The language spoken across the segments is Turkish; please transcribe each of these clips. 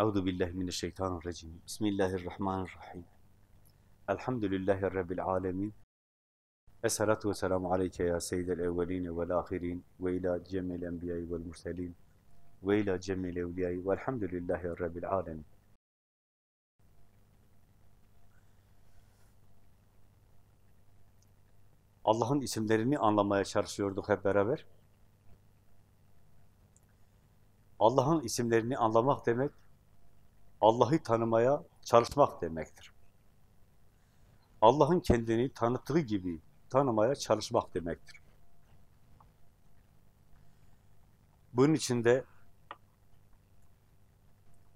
Euzu billahi mineşşeytanirracim. Bismillahirrahmanirrahim. Elhamdülillahi rabbil alamin. Esselatu vesselamu aleyke ya seyyidel evvelin ve'l ahirin ve ila cemil enbiya'i ve'l murselin ve ila cemil evliya'i ve'lhamdülillahi rabbil alamin. Allah'ın isimlerini anlamaya çalışıyorduk hep beraber. Allah'ın isimlerini anlamak demek, Allah'ı tanımaya çalışmak demektir. Allah'ın kendini tanıttığı gibi tanımaya çalışmak demektir. Bunun için de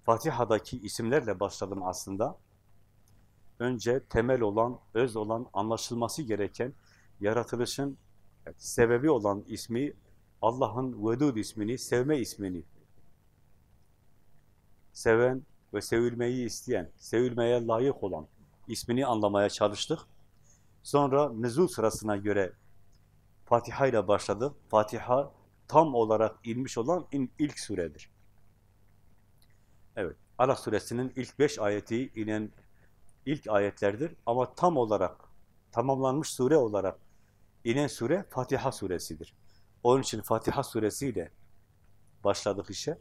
Fatiha'daki isimlerle başladım aslında. Önce temel olan, öz olan, anlaşılması gereken, yaratılışın sebebi olan ismi, Allah'ın Vedud ismini, sevme ismini, seven ve sevilmeyi isteyen, sevilmeye layık olan ismini anlamaya çalıştık. Sonra nüzul sırasına göre Fatiha ile başladık. Fatiha tam olarak inmiş olan ilk suredir. Evet, Alak suresinin ilk beş ayeti inen ilk ayetlerdir. Ama tam olarak, tamamlanmış sure olarak inen sure Fatiha suresidir. Onun için Fatiha suresiyle başladık işe.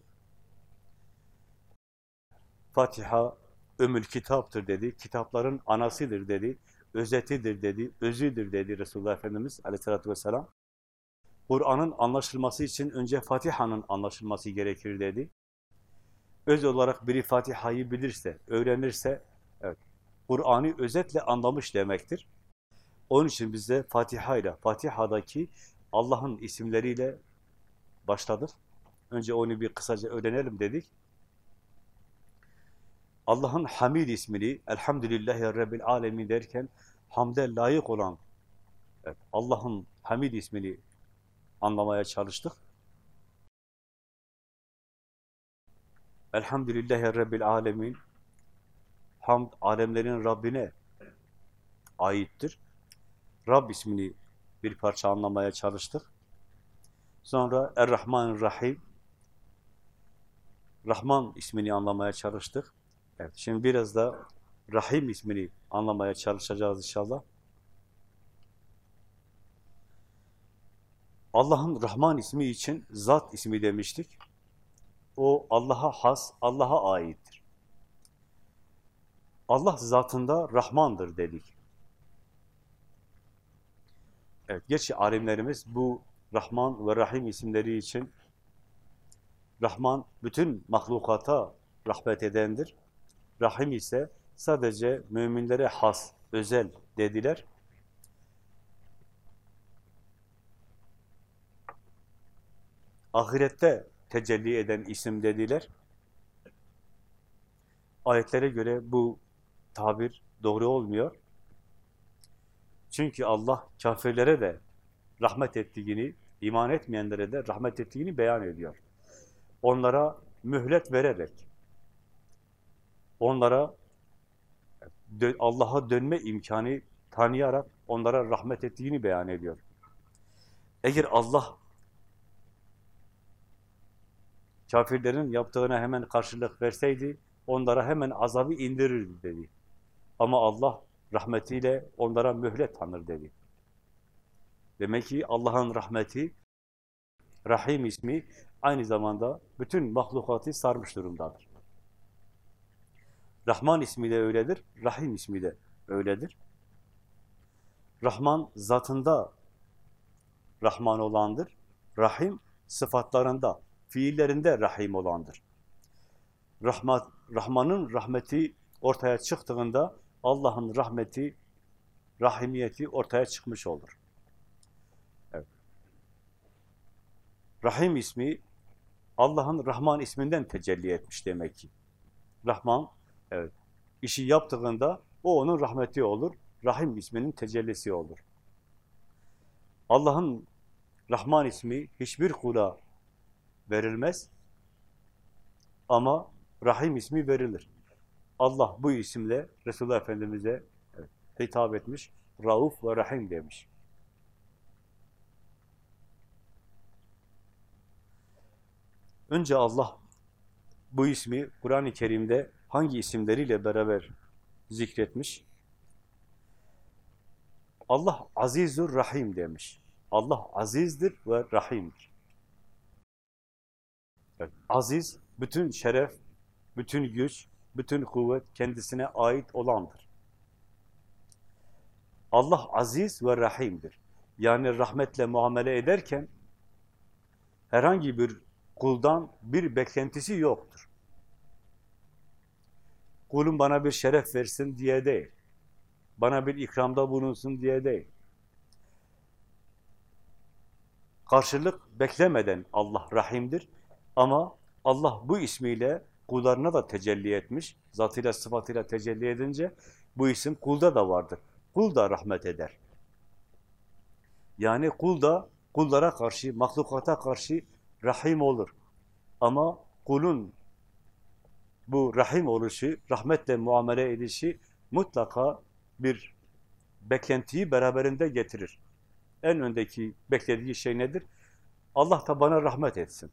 Fatiha ömül kitaptır dedi, kitapların anasıdır dedi, özetidir dedi, özüdür dedi Resulullah Efendimiz aleyhissalatü vesselam. Kur'an'ın anlaşılması için önce Fatiha'nın anlaşılması gerekir dedi. Öz olarak biri Fatiha'yı bilirse, öğrenirse, evet, Kur'an'ı özetle anlamış demektir. Onun için biz de Fatiha ile, Fatiha'daki Allah'ın isimleriyle başladık. Önce onu bir kısaca öğrenelim dedik. Allah'ın Hamid ismini, Elhamdülillahi Rabbil Alemin derken, hamde layık olan Allah'ın Hamid ismini anlamaya çalıştık. Elhamdülillahi Rabbil Alemin, hamd alemlerin Rabbine aittir. Rab ismini bir parça anlamaya çalıştık. Sonra Er-Rahman-Rahim, Rahman ismini anlamaya çalıştık. Evet, şimdi biraz da Rahim ismini anlamaya çalışacağız inşallah. Allah'ın Rahman ismi için zat ismi demiştik. O Allah'a has, Allah'a aittir. Allah zatında Rahmandır dedik. Evet, gerçi alimlerimiz bu Rahman ve Rahim isimleri için Rahman bütün mahlukata rahmet edendir. Rahim ise sadece müminlere has, özel dediler. Ahirette tecelli eden isim dediler. Ayetlere göre bu tabir doğru olmuyor. Çünkü Allah kafirlere de rahmet ettiğini, iman etmeyenlere de rahmet ettiğini beyan ediyor. Onlara mühlet vererek, onlara Allah'a dönme imkanı tanıyarak onlara rahmet ettiğini beyan ediyor. Eğer Allah kafirlerin yaptığına hemen karşılık verseydi, onlara hemen azabı indirirdi dedi. Ama Allah rahmetiyle onlara mühlet tanır dedi. Demek ki Allah'ın rahmeti, Rahim ismi aynı zamanda bütün mahlukatı sarmış durumdadır. Rahman ismi de öyledir, Rahim ismi de öyledir. Rahman zatında Rahman olandır. Rahim sıfatlarında, fiillerinde Rahim olandır. Rahmat, Rahman'ın rahmeti ortaya çıktığında Allah'ın rahmeti, rahimiyeti ortaya çıkmış olur. Evet. Rahim ismi Allah'ın Rahman isminden tecelli etmiş demek ki. Rahman, evet, işi yaptığında o onun rahmeti olur. Rahim isminin tecellisi olur. Allah'ın Rahman ismi hiçbir kula verilmez ama Rahim ismi verilir. Allah bu isimle Resulullah Efendimiz'e hitap etmiş, Rauf ve Rahim demiş. Önce Allah bu ismi Kur'an-ı Kerim'de hangi isimleriyle beraber zikretmiş? Allah azizur rahim demiş. Allah azizdir ve rahimdir. Evet, aziz, bütün şeref, bütün güç, bütün kuvvet kendisine ait olandır. Allah aziz ve rahimdir. Yani rahmetle muamele ederken herhangi bir kuldan bir beklentisi yoktur. Kulum bana bir şeref versin diye değil. Bana bir ikramda bulunsun diye değil. Karşılık beklemeden Allah rahimdir. Ama Allah bu ismiyle kullarına da tecelli etmiş. Zatıyla sıfatıyla tecelli edince bu isim kulda da vardır. Kul da rahmet eder. Yani kul da kullara karşı, mahlukata karşı rahim olur. Ama kulun bu rahim oluşu, rahmetle muamele edişi mutlaka bir beklentiyi beraberinde getirir. En öndeki beklediği şey nedir? Allah da bana rahmet etsin.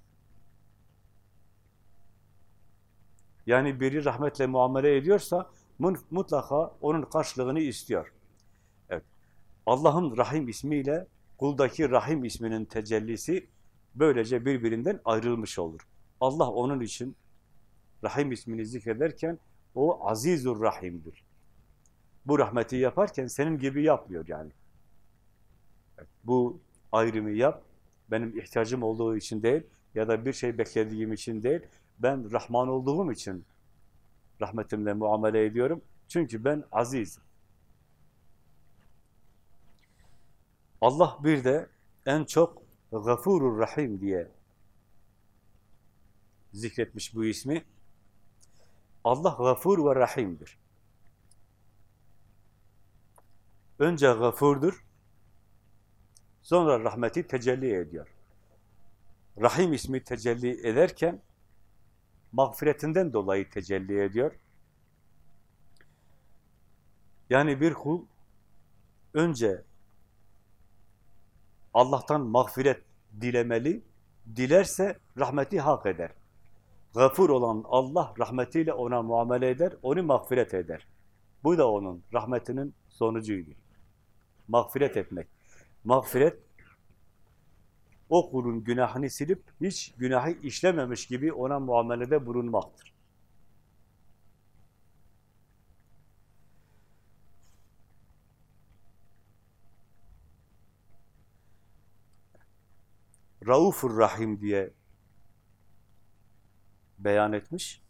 Yani biri rahmetle muamele ediyorsa mutlaka onun karşılığını istiyor. Evet. Allah'ın Rahim ismiyle kuldaki Rahim isminin tecellisi böylece birbirinden ayrılmış olur. Allah onun için Rahim ismini zikrederken o Azizur Rahim'dir. Bu rahmeti yaparken senin gibi yapmıyor yani. Bu ayrımı yap, benim ihtiyacım olduğu için değil ya da bir şey beklediğim için değil, ben Rahman olduğum için rahmetimle muamele ediyorum. Çünkü ben azizim. Allah bir de en çok Gafurur Rahim diye zikretmiş bu ismi. Allah Gafur ve Rahim'dir. Önce Gafurdur, sonra rahmeti tecelli ediyor. Rahim ismi tecelli ederken mağfiretinden dolayı tecelli ediyor. Yani bir kul önce Allah'tan mağfiret dilemeli, dilerse rahmeti hak eder. Gafur olan Allah rahmetiyle ona muamele eder, onu mağfiret eder. Bu da onun rahmetinin sonucuydu. Mağfiret etmek. Mağfiret, o kulun günahını silip hiç günahı işlememiş gibi ona muamelede bulunmaktır. Raufur Rahim diye beyan etmiş.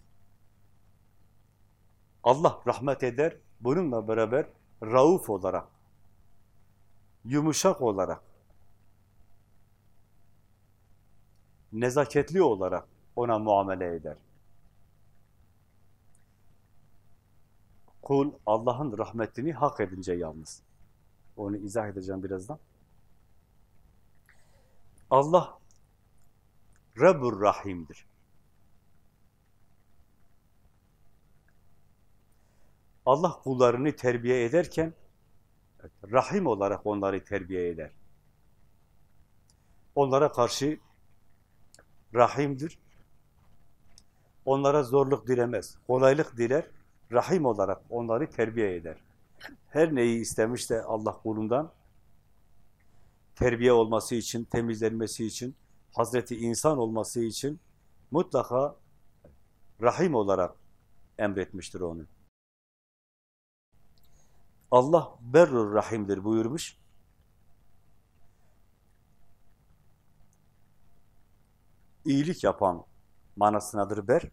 Allah rahmet eder, bununla beraber rauf olarak, yumuşak olarak, nezaketli olarak ona muamele eder. Kul Allah'ın rahmetini hak edince yalnız. Onu izah edeceğim birazdan. Allah Rabbur Rahim'dir. Allah kullarını terbiye ederken rahim olarak onları terbiye eder. Onlara karşı rahimdir. Onlara zorluk dilemez, kolaylık diler, rahim olarak onları terbiye eder. Her neyi istemişse Allah kulundan, terbiye olması için, temizlenmesi için, Hazreti insan olması için mutlaka rahim olarak emretmiştir onu. Allah berrur rahimdir buyurmuş. İyilik yapan manasınadır ber.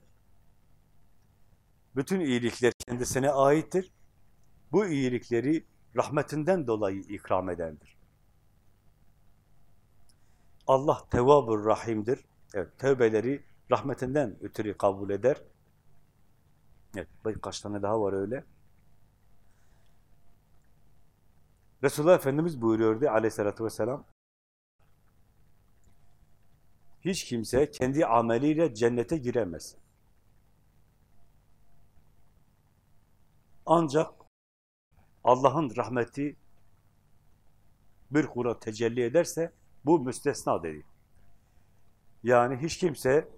Bütün iyilikler kendisine aittir. Bu iyilikleri rahmetinden dolayı ikram edendir. Allah tevvabur rahimdir. Evet, tövbeleri rahmetinden ötürü kabul eder. Evet, birkaç tane daha var öyle. Resulullah Efendimiz buyuruyordu aleyhissalatü vesselam, hiç kimse kendi ameliyle cennete giremez. Ancak Allah'ın rahmeti bir kula tecelli ederse bu müstesna dedi. Yani hiç kimse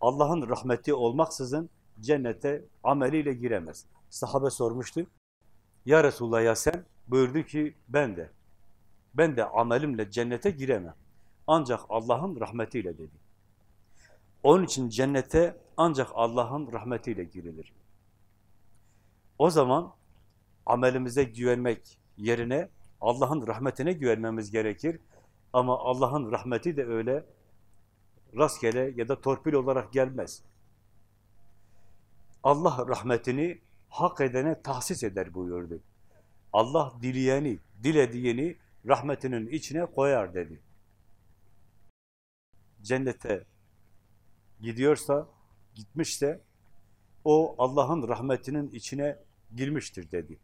Allah'ın rahmeti olmaksızın cennete ameliyle giremez. Sahabe sormuştu. Ya Resulullah ya sen? Buyurdu ki ben de. Ben de amelimle cennete giremem. Ancak Allah'ın rahmetiyle dedi. Onun için cennete ancak Allah'ın rahmetiyle girilir. O zaman amelimize güvenmek yerine Allah'ın rahmetine güvenmemiz gerekir. Ama Allah'ın rahmeti de öyle rastgele ya da torpil olarak gelmez. Allah rahmetini hak edene tahsis eder buyurdu. Allah dileyeni, dilediğini rahmetinin içine koyar dedi. Cennete gidiyorsa, gitmişse o Allah'ın rahmetinin içine girmiştir dedi.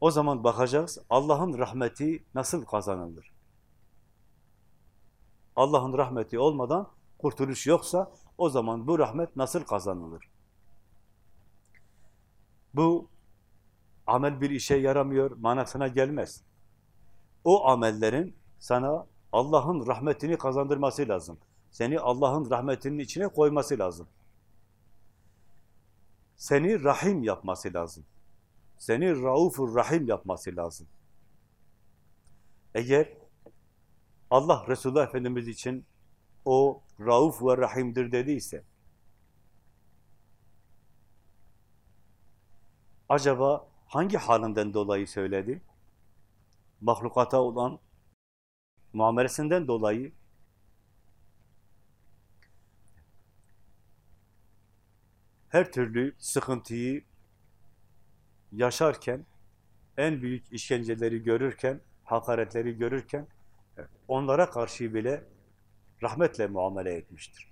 O zaman bakacağız Allah'ın rahmeti nasıl kazanılır? Allah'ın rahmeti olmadan kurtuluş yoksa o zaman bu rahmet nasıl kazanılır? Bu amel bir işe yaramıyor manasına gelmez. O amellerin sana Allah'ın rahmetini kazandırması lazım. Seni Allah'ın rahmetinin içine koyması lazım. Seni rahim yapması lazım. Seni raufur rahim yapması lazım. Eğer Allah Resulullah Efendimiz için o rauf ve rahimdir dediyse, acaba hangi halinden dolayı söyledi? Mahlukata olan muamelesinden dolayı her türlü sıkıntıyı yaşarken, en büyük işkenceleri görürken, hakaretleri görürken, onlara karşı bile rahmetle muamele etmiştir.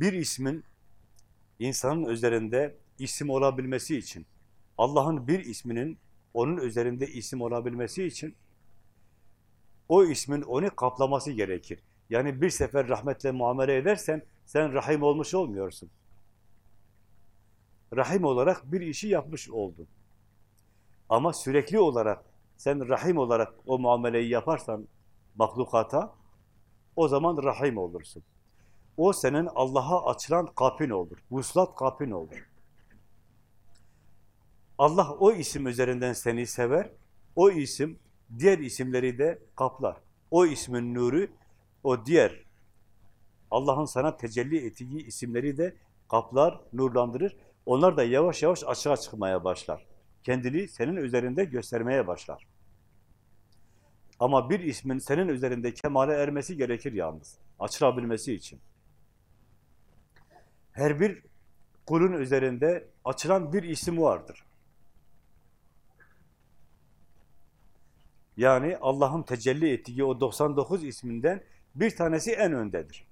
Bir ismin insanın üzerinde isim olabilmesi için, Allah'ın bir isminin onun üzerinde isim olabilmesi için o ismin onu kaplaması gerekir. Yani bir sefer rahmetle muamele edersen sen rahim olmuş olmuyorsun. Rahim olarak bir işi yapmış oldun. Ama sürekli olarak sen rahim olarak o muameleyi yaparsan mahlukata o zaman rahim olursun. O senin Allah'a açılan kapın olur. Vuslat kapın olur. Allah o isim üzerinden seni sever. O isim diğer isimleri de kaplar. O ismin nuru o diğer Allah'ın sana tecelli ettiği isimleri de kaplar, nurlandırır. Onlar da yavaş yavaş açığa çıkmaya başlar. Kendini senin üzerinde göstermeye başlar. Ama bir ismin senin üzerinde kemale ermesi gerekir yalnız. Açılabilmesi için. Her bir kulun üzerinde açılan bir isim vardır. Yani Allah'ın tecelli ettiği o 99 isminden bir tanesi en öndedir.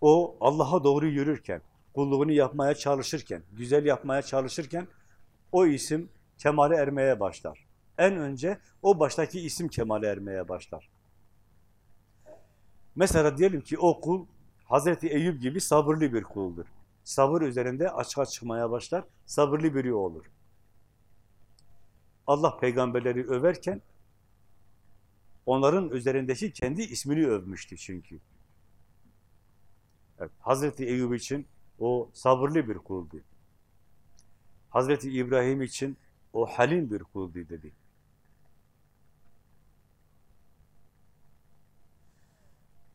O Allah'a doğru yürürken, kulluğunu yapmaya çalışırken, güzel yapmaya çalışırken o isim kemale ermeye başlar. En önce o baştaki isim kemale ermeye başlar. Mesela diyelim ki o kul Hazreti Eyüp gibi sabırlı bir kuldur. Sabır üzerinde açığa çıkmaya başlar, sabırlı biri olur. Allah peygamberleri överken onların üzerindeki kendi ismini övmüştü çünkü. Evet, Hazreti Eyüp için o sabırlı bir kuldu. Hazreti İbrahim için o halim bir kuldu dedi.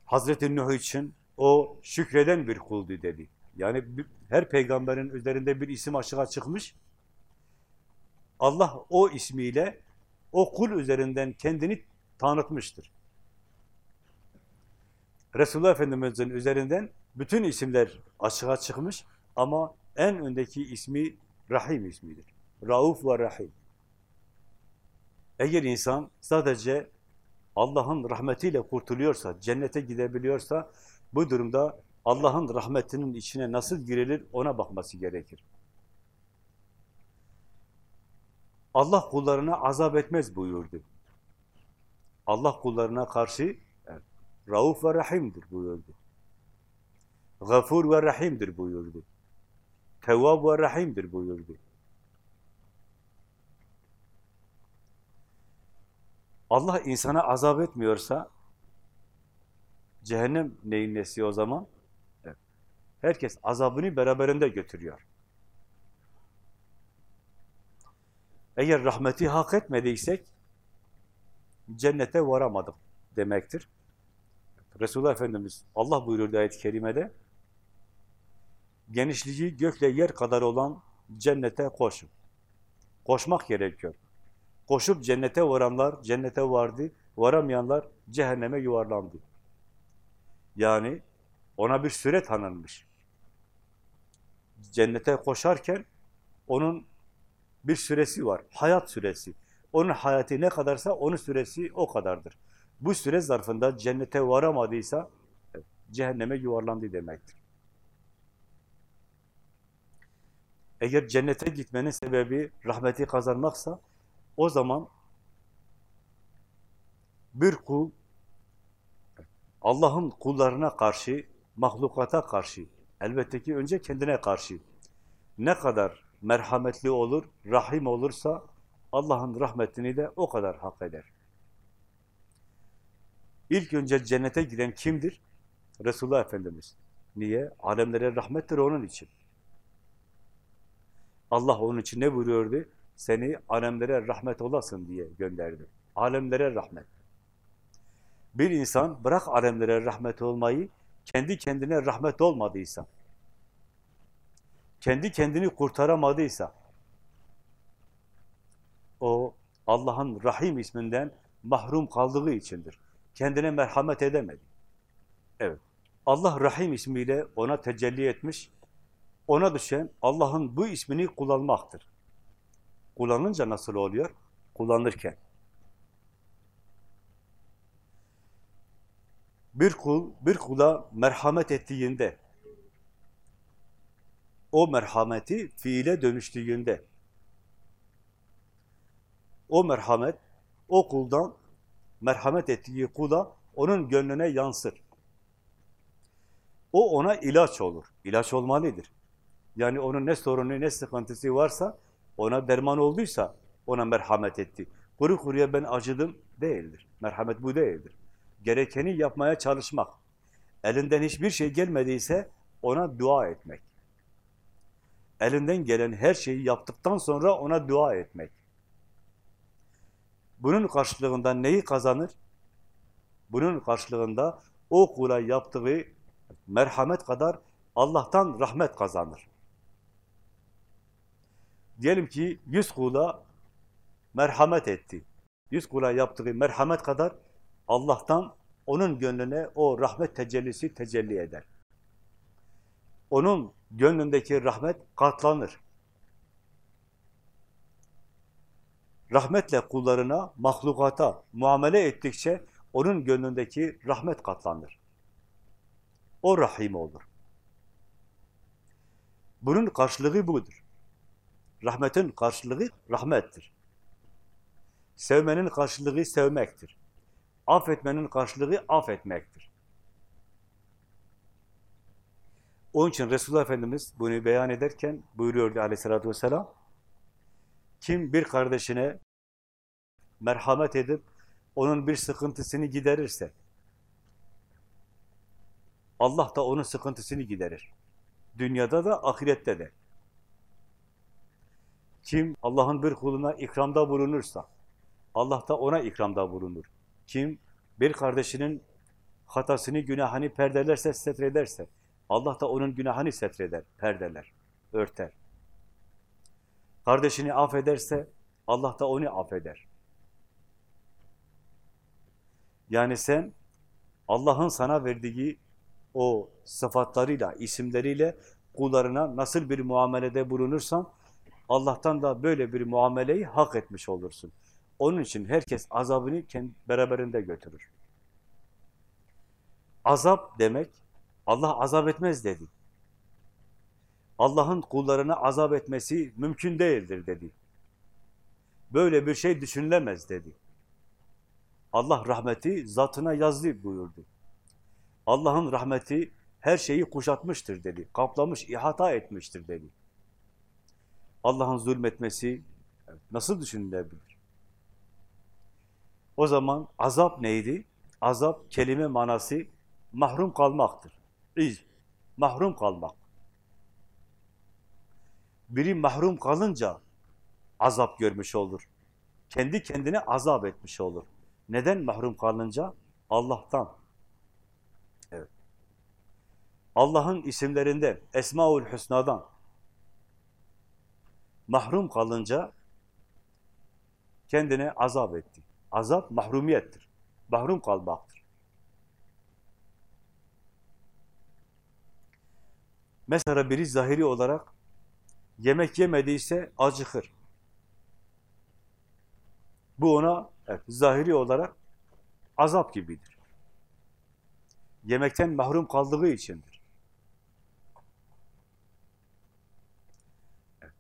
Hazreti Nuh için o şükreden bir kuldu dedi. Yani her peygamberin üzerinde bir isim açığa çıkmış. Allah o ismiyle o kul üzerinden kendini tanıtmıştır. Resulullah Efendimiz'in üzerinden bütün isimler açığa çıkmış ama en öndeki ismi Rahim ismidir. Rauf ve Rahim. Eğer insan sadece Allah'ın rahmetiyle kurtuluyorsa, cennete gidebiliyorsa bu durumda Allah'ın rahmetinin içine nasıl girilir ona bakması gerekir. Allah kullarına azap etmez buyurdu. Allah kullarına karşı Rauf ve Rahim'dir buyurdu. Gafur ve Rahim'dir buyurdu. Tevvab ve Rahim'dir buyurdu. Allah insana azap etmiyorsa cehennem neyin nesi o zaman? Evet. Herkes azabını beraberinde götürüyor. Eğer rahmeti hak etmediysek cennete varamadık demektir. Resulullah Efendimiz Allah buyuruyor ayet-i kerimede genişliği gökle yer kadar olan cennete koşun. Koşmak gerekiyor. Koşup cennete varanlar cennete vardı, varamayanlar cehenneme yuvarlandı. Yani ona bir süre tanınmış. Cennete koşarken onun bir süresi var, hayat süresi. Onun hayatı ne kadarsa onun süresi o kadardır. Bu süre zarfında cennete varamadıysa cehenneme yuvarlandı demektir. Eğer cennete gitmenin sebebi rahmeti kazanmaksa o zaman bir kul Allah'ın kullarına karşı, mahlukata karşı, elbette ki önce kendine karşı ne kadar merhametli olur, rahim olursa Allah'ın rahmetini de o kadar hak eder. İlk önce cennete giden kimdir? Resulullah Efendimiz. Niye? Alemlere rahmettir onun için. Allah onun için ne buyuruyordu? Seni alemlere rahmet olasın diye gönderdi. Alemlere rahmet. Bir insan bırak alemlere rahmet olmayı, kendi kendine rahmet olmadıysa, kendi kendini kurtaramadıysa, o Allah'ın Rahim isminden mahrum kaldığı içindir. Kendine merhamet edemedi. Evet. Allah Rahim ismiyle ona tecelli etmiş, ona düşen Allah'ın bu ismini kullanmaktır. Kullanınca nasıl oluyor? Kullanırken. Bir kul, bir kula merhamet ettiğinde, o merhameti fiile dönüştüğünde, o merhamet, o kuldan merhamet ettiği kula, onun gönlüne yansır. O ona ilaç olur. İlaç olmalıdır. Yani onun ne sorunu, ne sıkıntısı varsa, ona derman olduysa ona merhamet etti. Kuru kuruya ben acıdım değildir. Merhamet bu değildir. Gerekeni yapmaya çalışmak. Elinden hiçbir şey gelmediyse ona dua etmek. Elinden gelen her şeyi yaptıktan sonra ona dua etmek. Bunun karşılığında neyi kazanır? Bunun karşılığında o kula yaptığı merhamet kadar Allah'tan rahmet kazanır. Diyelim ki yüz kula merhamet etti. Yüz kula yaptığı merhamet kadar Allah'tan onun gönlüne o rahmet tecellisi tecelli eder. Onun gönlündeki rahmet katlanır. Rahmetle kullarına, mahlukata muamele ettikçe onun gönlündeki rahmet katlanır. O rahim olur. Bunun karşılığı budur. Rahmetin karşılığı rahmettir. Sevmenin karşılığı sevmektir. Affetmenin karşılığı affetmektir. Onun için Resulullah Efendimiz bunu beyan ederken buyuruyordu aleyhissalatü vesselam, kim bir kardeşine merhamet edip onun bir sıkıntısını giderirse, Allah da onun sıkıntısını giderir. Dünyada da, ahirette de. Kim Allah'ın bir kuluna ikramda bulunursa, Allah da ona ikramda bulunur. Kim bir kardeşinin hatasını, günahını perdelerse, setrederse, Allah da onun günahını setreder, perdeler, örter. Kardeşini affederse, Allah da onu affeder. Yani sen Allah'ın sana verdiği o sıfatlarıyla, isimleriyle kullarına nasıl bir muamelede bulunursan, Allah'tan da böyle bir muameleyi hak etmiş olursun. Onun için herkes azabını beraberinde götürür. Azap demek, Allah azap etmez dedi. Allah'ın kullarına azap etmesi mümkün değildir dedi. Böyle bir şey düşünülemez dedi. Allah rahmeti zatına yazdı buyurdu. Allah'ın rahmeti her şeyi kuşatmıştır dedi. Kaplamış, ihata etmiştir dedi. Allah'ın zulmetmesi nasıl düşünülebilir? O zaman azap neydi? Azap kelime manası mahrum kalmaktır. İz, mahrum kalmak. Biri mahrum kalınca azap görmüş olur. Kendi kendine azap etmiş olur. Neden mahrum kalınca? Allah'tan. Evet. Allah'ın isimlerinden, Esmaül Hüsna'dan mahrum kalınca kendine azap etti. Azap mahrumiyettir. Mahrum kalmaktır. Mesela biri zahiri olarak yemek yemediyse acıkır. Bu ona evet, zahiri olarak azap gibidir. Yemekten mahrum kaldığı içindir.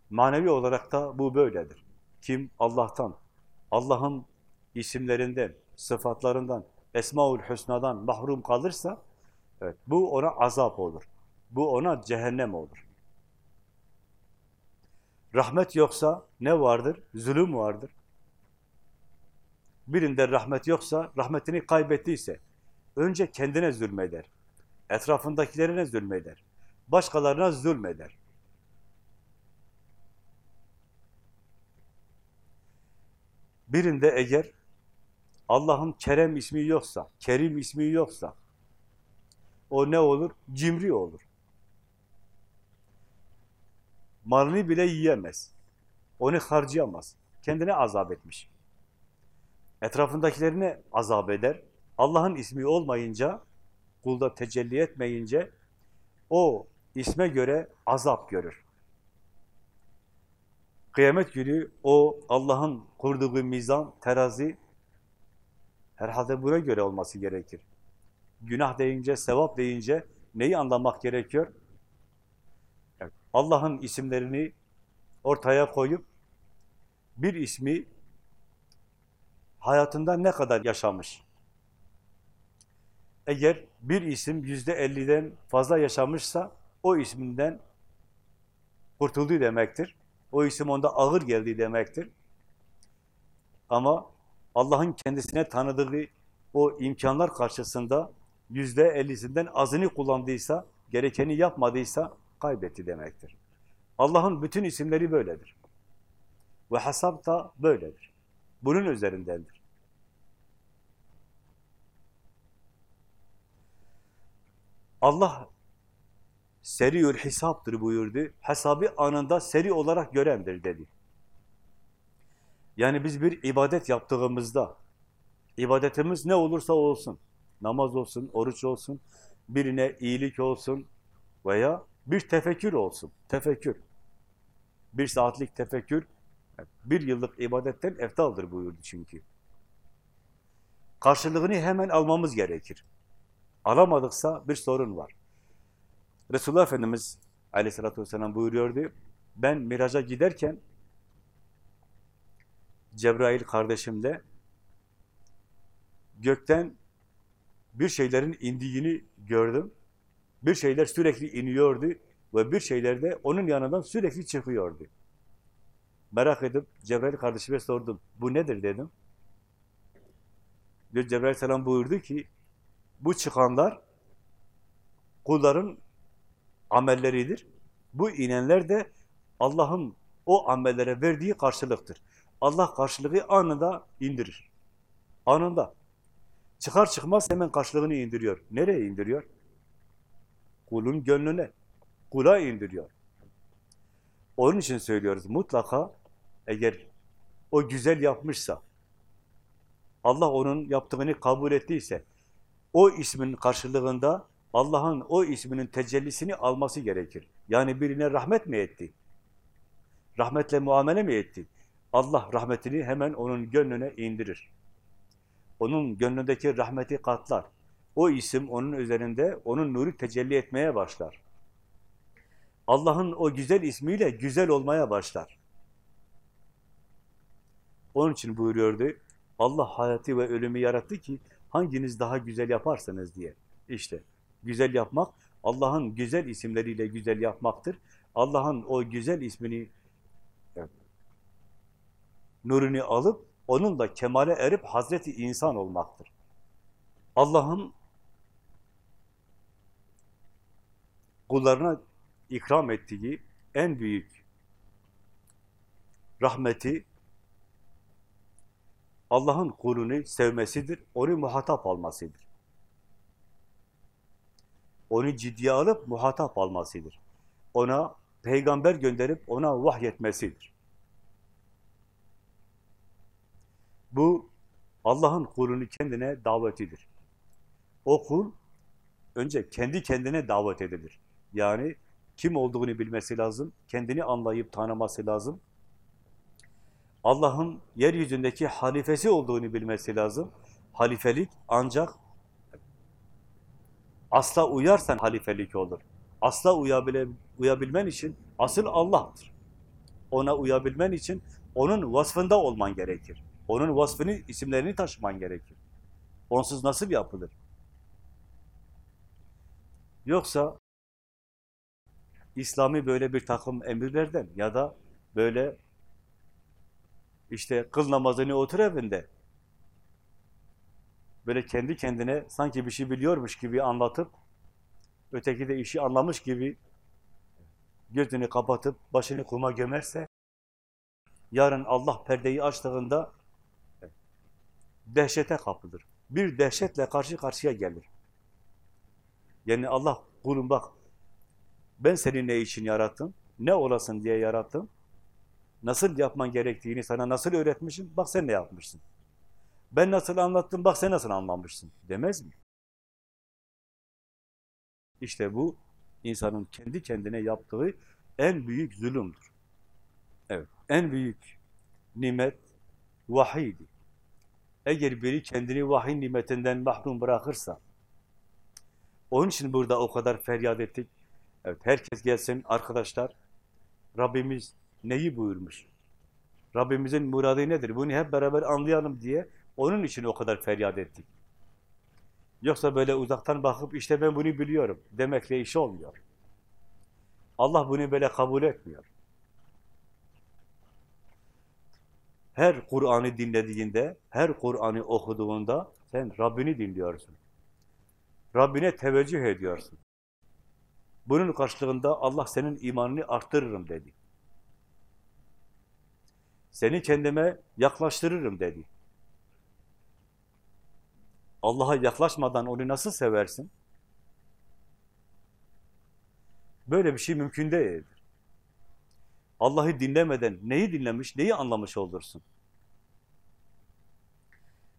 Manevi olarak da bu böyledir. Kim Allah'tan, Allah'ın isimlerinden, sıfatlarından, Esmaül Hüsna'dan mahrum kalırsa, evet, bu ona azap olur. Bu ona cehennem olur. Rahmet yoksa ne vardır? Zulüm vardır. Birinde rahmet yoksa, rahmetini kaybettiyse, önce kendine zulmeder. Etrafındakilerine zulmeder. Başkalarına zulmeder. Birinde eğer Allah'ın Kerem ismi yoksa, Kerim ismi yoksa, o ne olur? Cimri olur. Malını bile yiyemez. Onu harcayamaz. Kendine azap etmiş. Etrafındakilerine azap eder. Allah'ın ismi olmayınca, kulda tecelli etmeyince, o isme göre azap görür. Kıyamet günü o Allah'ın kurduğu mizan, terazi, herhalde buna göre olması gerekir. Günah deyince, sevap deyince neyi anlamak gerekiyor? Evet, Allah'ın isimlerini ortaya koyup bir ismi hayatında ne kadar yaşamış? Eğer bir isim yüzde elliden fazla yaşamışsa o isminden kurtuldu demektir. O isim onda ağır geldi demektir. Ama Allah'ın kendisine tanıdığı o imkanlar karşısında yüzde ellisinden azını kullandıysa, gerekeni yapmadıysa kaybetti demektir. Allah'ın bütün isimleri böyledir. Ve hesap da böyledir. Bunun üzerindendir. Allah seriül hesaptır buyurdu. Hesabı anında seri olarak görendir dedi. Yani biz bir ibadet yaptığımızda, ibadetimiz ne olursa olsun, namaz olsun, oruç olsun, birine iyilik olsun veya bir tefekkür olsun, tefekkür. Bir saatlik tefekkür, bir yıllık ibadetten eftaldır buyurdu çünkü. Karşılığını hemen almamız gerekir. Alamadıksa bir sorun var. Resulullah Efendimiz aleyhissalatü vesselam buyuruyordu, ben miraca giderken Cebrail kardeşimle gökten bir şeylerin indiğini gördüm. Bir şeyler sürekli iniyordu ve bir şeyler de onun yanından sürekli çıkıyordu. Merak edip Cebrail kardeşime sordum. Bu nedir dedim. Cebrail selam buyurdu ki bu çıkanlar kulların amelleridir. Bu inenler de Allah'ın o amellere verdiği karşılıktır. Allah karşılığı anında indirir. Anında. Çıkar çıkmaz hemen karşılığını indiriyor. Nereye indiriyor? Kulun gönlüne. Kula indiriyor. Onun için söylüyoruz. Mutlaka eğer o güzel yapmışsa, Allah onun yaptığını kabul ettiyse, o ismin karşılığında Allah'ın o isminin tecellisini alması gerekir. Yani birine rahmet mi etti? Rahmetle muamele mi etti? Allah rahmetini hemen onun gönlüne indirir. Onun gönlündeki rahmeti katlar. O isim onun üzerinde, onun nuru tecelli etmeye başlar. Allah'ın o güzel ismiyle güzel olmaya başlar. Onun için buyuruyordu, Allah hayatı ve ölümü yarattı ki hanginiz daha güzel yaparsınız diye. İşte güzel yapmak, Allah'ın güzel isimleriyle güzel yapmaktır. Allah'ın o güzel ismini, evet, nurunu alıp onun da kemale erip Hazreti insan olmaktır. Allah'ın kullarına ikram ettiği en büyük rahmeti Allah'ın kulunu sevmesidir, onu muhatap almasıdır. Onu ciddiye alıp muhatap almasıdır. Ona peygamber gönderip ona vahyetmesidir. Bu Allah'ın kulunu kendine davetidir. O kul önce kendi kendine davet edilir. Yani kim olduğunu bilmesi lazım, kendini anlayıp tanıması lazım. Allah'ın yeryüzündeki halifesi olduğunu bilmesi lazım. Halifelik ancak asla uyarsan halifelik olur. Asla uyabile, uyabilmen için asıl Allah'tır. Ona uyabilmen için onun vasfında olman gerekir. Onun vasfını, isimlerini taşıman gerekir. Onsuz nasıl yapılır? Yoksa İslami böyle bir takım emirlerden ya da böyle işte kıl namazını otur evinde böyle kendi kendine sanki bir şey biliyormuş gibi anlatıp öteki de işi anlamış gibi gözünü kapatıp başını kuma gömerse yarın Allah perdeyi açtığında dehşete kapılır. Bir dehşetle karşı karşıya gelir. Yani Allah kulum bak ben seni ne için yarattım? Ne olasın diye yarattım? Nasıl yapman gerektiğini sana nasıl öğretmişim? Bak sen ne yapmışsın. Ben nasıl anlattım? Bak sen nasıl anlamışsın. Demez mi? İşte bu insanın kendi kendine yaptığı en büyük zulümdür. Evet, en büyük nimet vahiydi. Eğer biri kendini vahiy nimetinden mahrum bırakırsa, onun için burada o kadar feryat ettik. Evet, herkes gelsin arkadaşlar. Rabbimiz neyi buyurmuş? Rabbimizin muradı nedir? Bunu hep beraber anlayalım diye onun için o kadar feryat ettik. Yoksa böyle uzaktan bakıp işte ben bunu biliyorum demekle iş olmuyor. Allah bunu böyle kabul etmiyor. Her Kur'an'ı dinlediğinde, her Kur'an'ı okuduğunda sen Rabbini dinliyorsun. Rabbine teveccüh ediyorsun. Bunun karşılığında Allah senin imanını arttırırım dedi. Seni kendime yaklaştırırım dedi. Allah'a yaklaşmadan onu nasıl seversin? Böyle bir şey mümkün değildir. Allah'ı dinlemeden neyi dinlemiş, neyi anlamış olursun?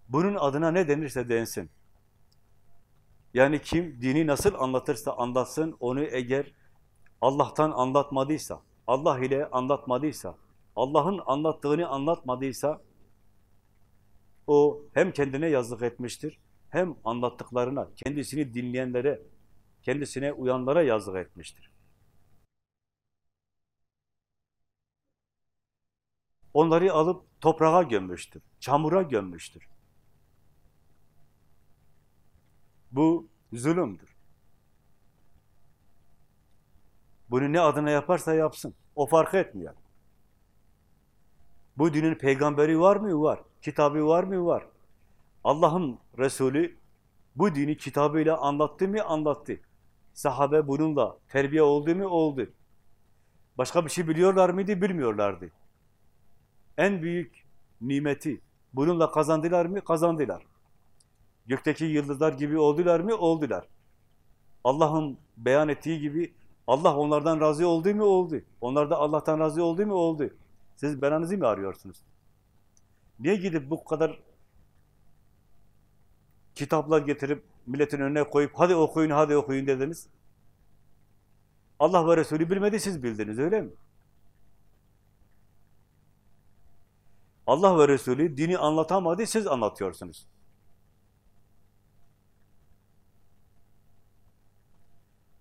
Bunun adına ne denirse densin. Yani kim dini nasıl anlatırsa anlatsın, onu eğer Allah'tan anlatmadıysa, Allah ile anlatmadıysa, Allah'ın anlattığını anlatmadıysa, o hem kendine yazık etmiştir, hem anlattıklarına, kendisini dinleyenlere, kendisine uyanlara yazık etmiştir. Onları alıp toprağa gömmüştür, çamura gömmüştür. Bu zulümdür. Bunu ne adına yaparsa yapsın. O fark etmiyor. Bu dinin peygamberi var mı? Var. Kitabı var mı? Var. Allah'ın Resulü bu dini kitabıyla anlattı mı? Anlattı. Sahabe bununla terbiye oldu mu? Oldu. Başka bir şey biliyorlar mıydı? Bilmiyorlardı. En büyük nimeti bununla kazandılar mı? Kazandılar. Gökteki yıldızlar gibi oldular mı? Oldular. Allah'ın beyan ettiği gibi Allah onlardan razı oldu mu? Oldu. Onlar da Allah'tan razı oldu mu? Oldu. Siz belanızı mı arıyorsunuz? Niye gidip bu kadar kitaplar getirip milletin önüne koyup hadi okuyun, hadi okuyun dediniz? Allah ve Resulü bilmedi, siz bildiniz öyle mi? Allah ve Resulü dini anlatamadı, siz anlatıyorsunuz.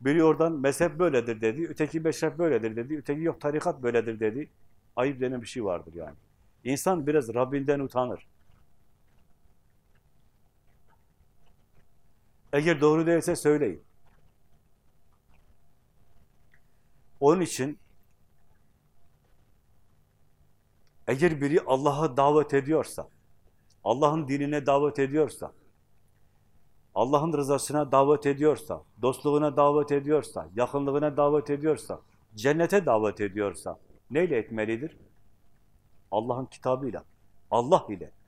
Biri oradan mezhep böyledir dedi, öteki meşrep böyledir dedi, öteki yok tarikat böyledir dedi. Ayıp denen bir şey vardır yani. İnsan biraz Rabbinden utanır. Eğer doğru değilse söyleyin. Onun için eğer biri Allah'a davet ediyorsa, Allah'ın dinine davet ediyorsa, Allah'ın rızasına davet ediyorsa, dostluğuna davet ediyorsa, yakınlığına davet ediyorsa, cennete davet ediyorsa neyle etmelidir? Allah'ın kitabıyla, Allah ile.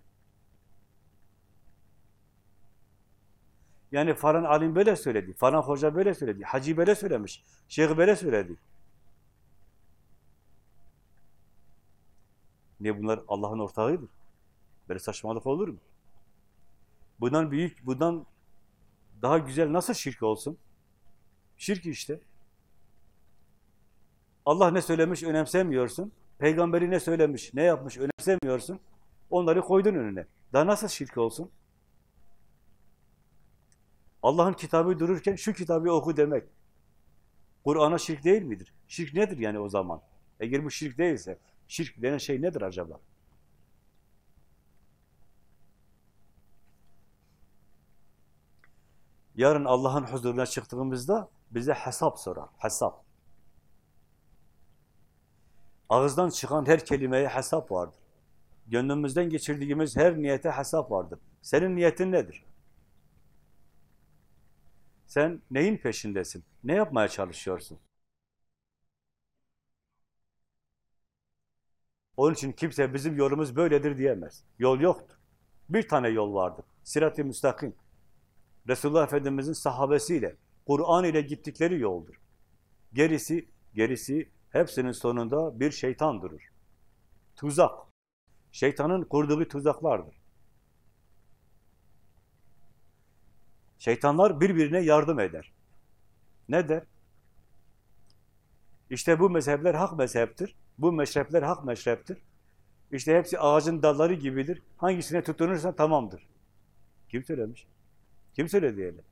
Yani falan alim böyle söyledi, falan hoca böyle söyledi, hacı böyle söylemiş, şeyh böyle söyledi. Niye bunlar Allah'ın ortağıdır? Böyle saçmalık olur mu? Bundan büyük, bundan daha güzel nasıl şirk olsun? Şirk işte. Allah ne söylemiş önemsemiyorsun. Peygamberi ne söylemiş, ne yapmış önemsemiyorsun. Onları koydun önüne. Daha nasıl şirk olsun? Allah'ın kitabı dururken şu kitabı oku demek. Kur'an'a şirk değil midir? Şirk nedir yani o zaman? Eğer bu şirk değilse, şirk denen şey nedir acaba? Yarın Allah'ın huzuruna çıktığımızda bize hesap sorar, hesap. Ağızdan çıkan her kelimeye hesap vardır. Gönlümüzden geçirdiğimiz her niyete hesap vardır. Senin niyetin nedir? Sen neyin peşindesin? Ne yapmaya çalışıyorsun? Onun için kimse bizim yolumuz böyledir diyemez. Yol yoktur. Bir tane yol vardır. Sirat-i müstakim. Resulullah Efendimiz'in sahabesiyle, Kur'an ile gittikleri yoldur. Gerisi, gerisi hepsinin sonunda bir şeytan durur. Tuzak. Şeytanın kurduğu tuzaklardır. Şeytanlar birbirine yardım eder. Ne der? İşte bu mezhepler hak mezheptir. Bu meşrepler hak meşreptir. İşte hepsi ağacın dalları gibidir. Hangisine tutunursan tamamdır. Kim söylemiş? Kim söyledi diyelim?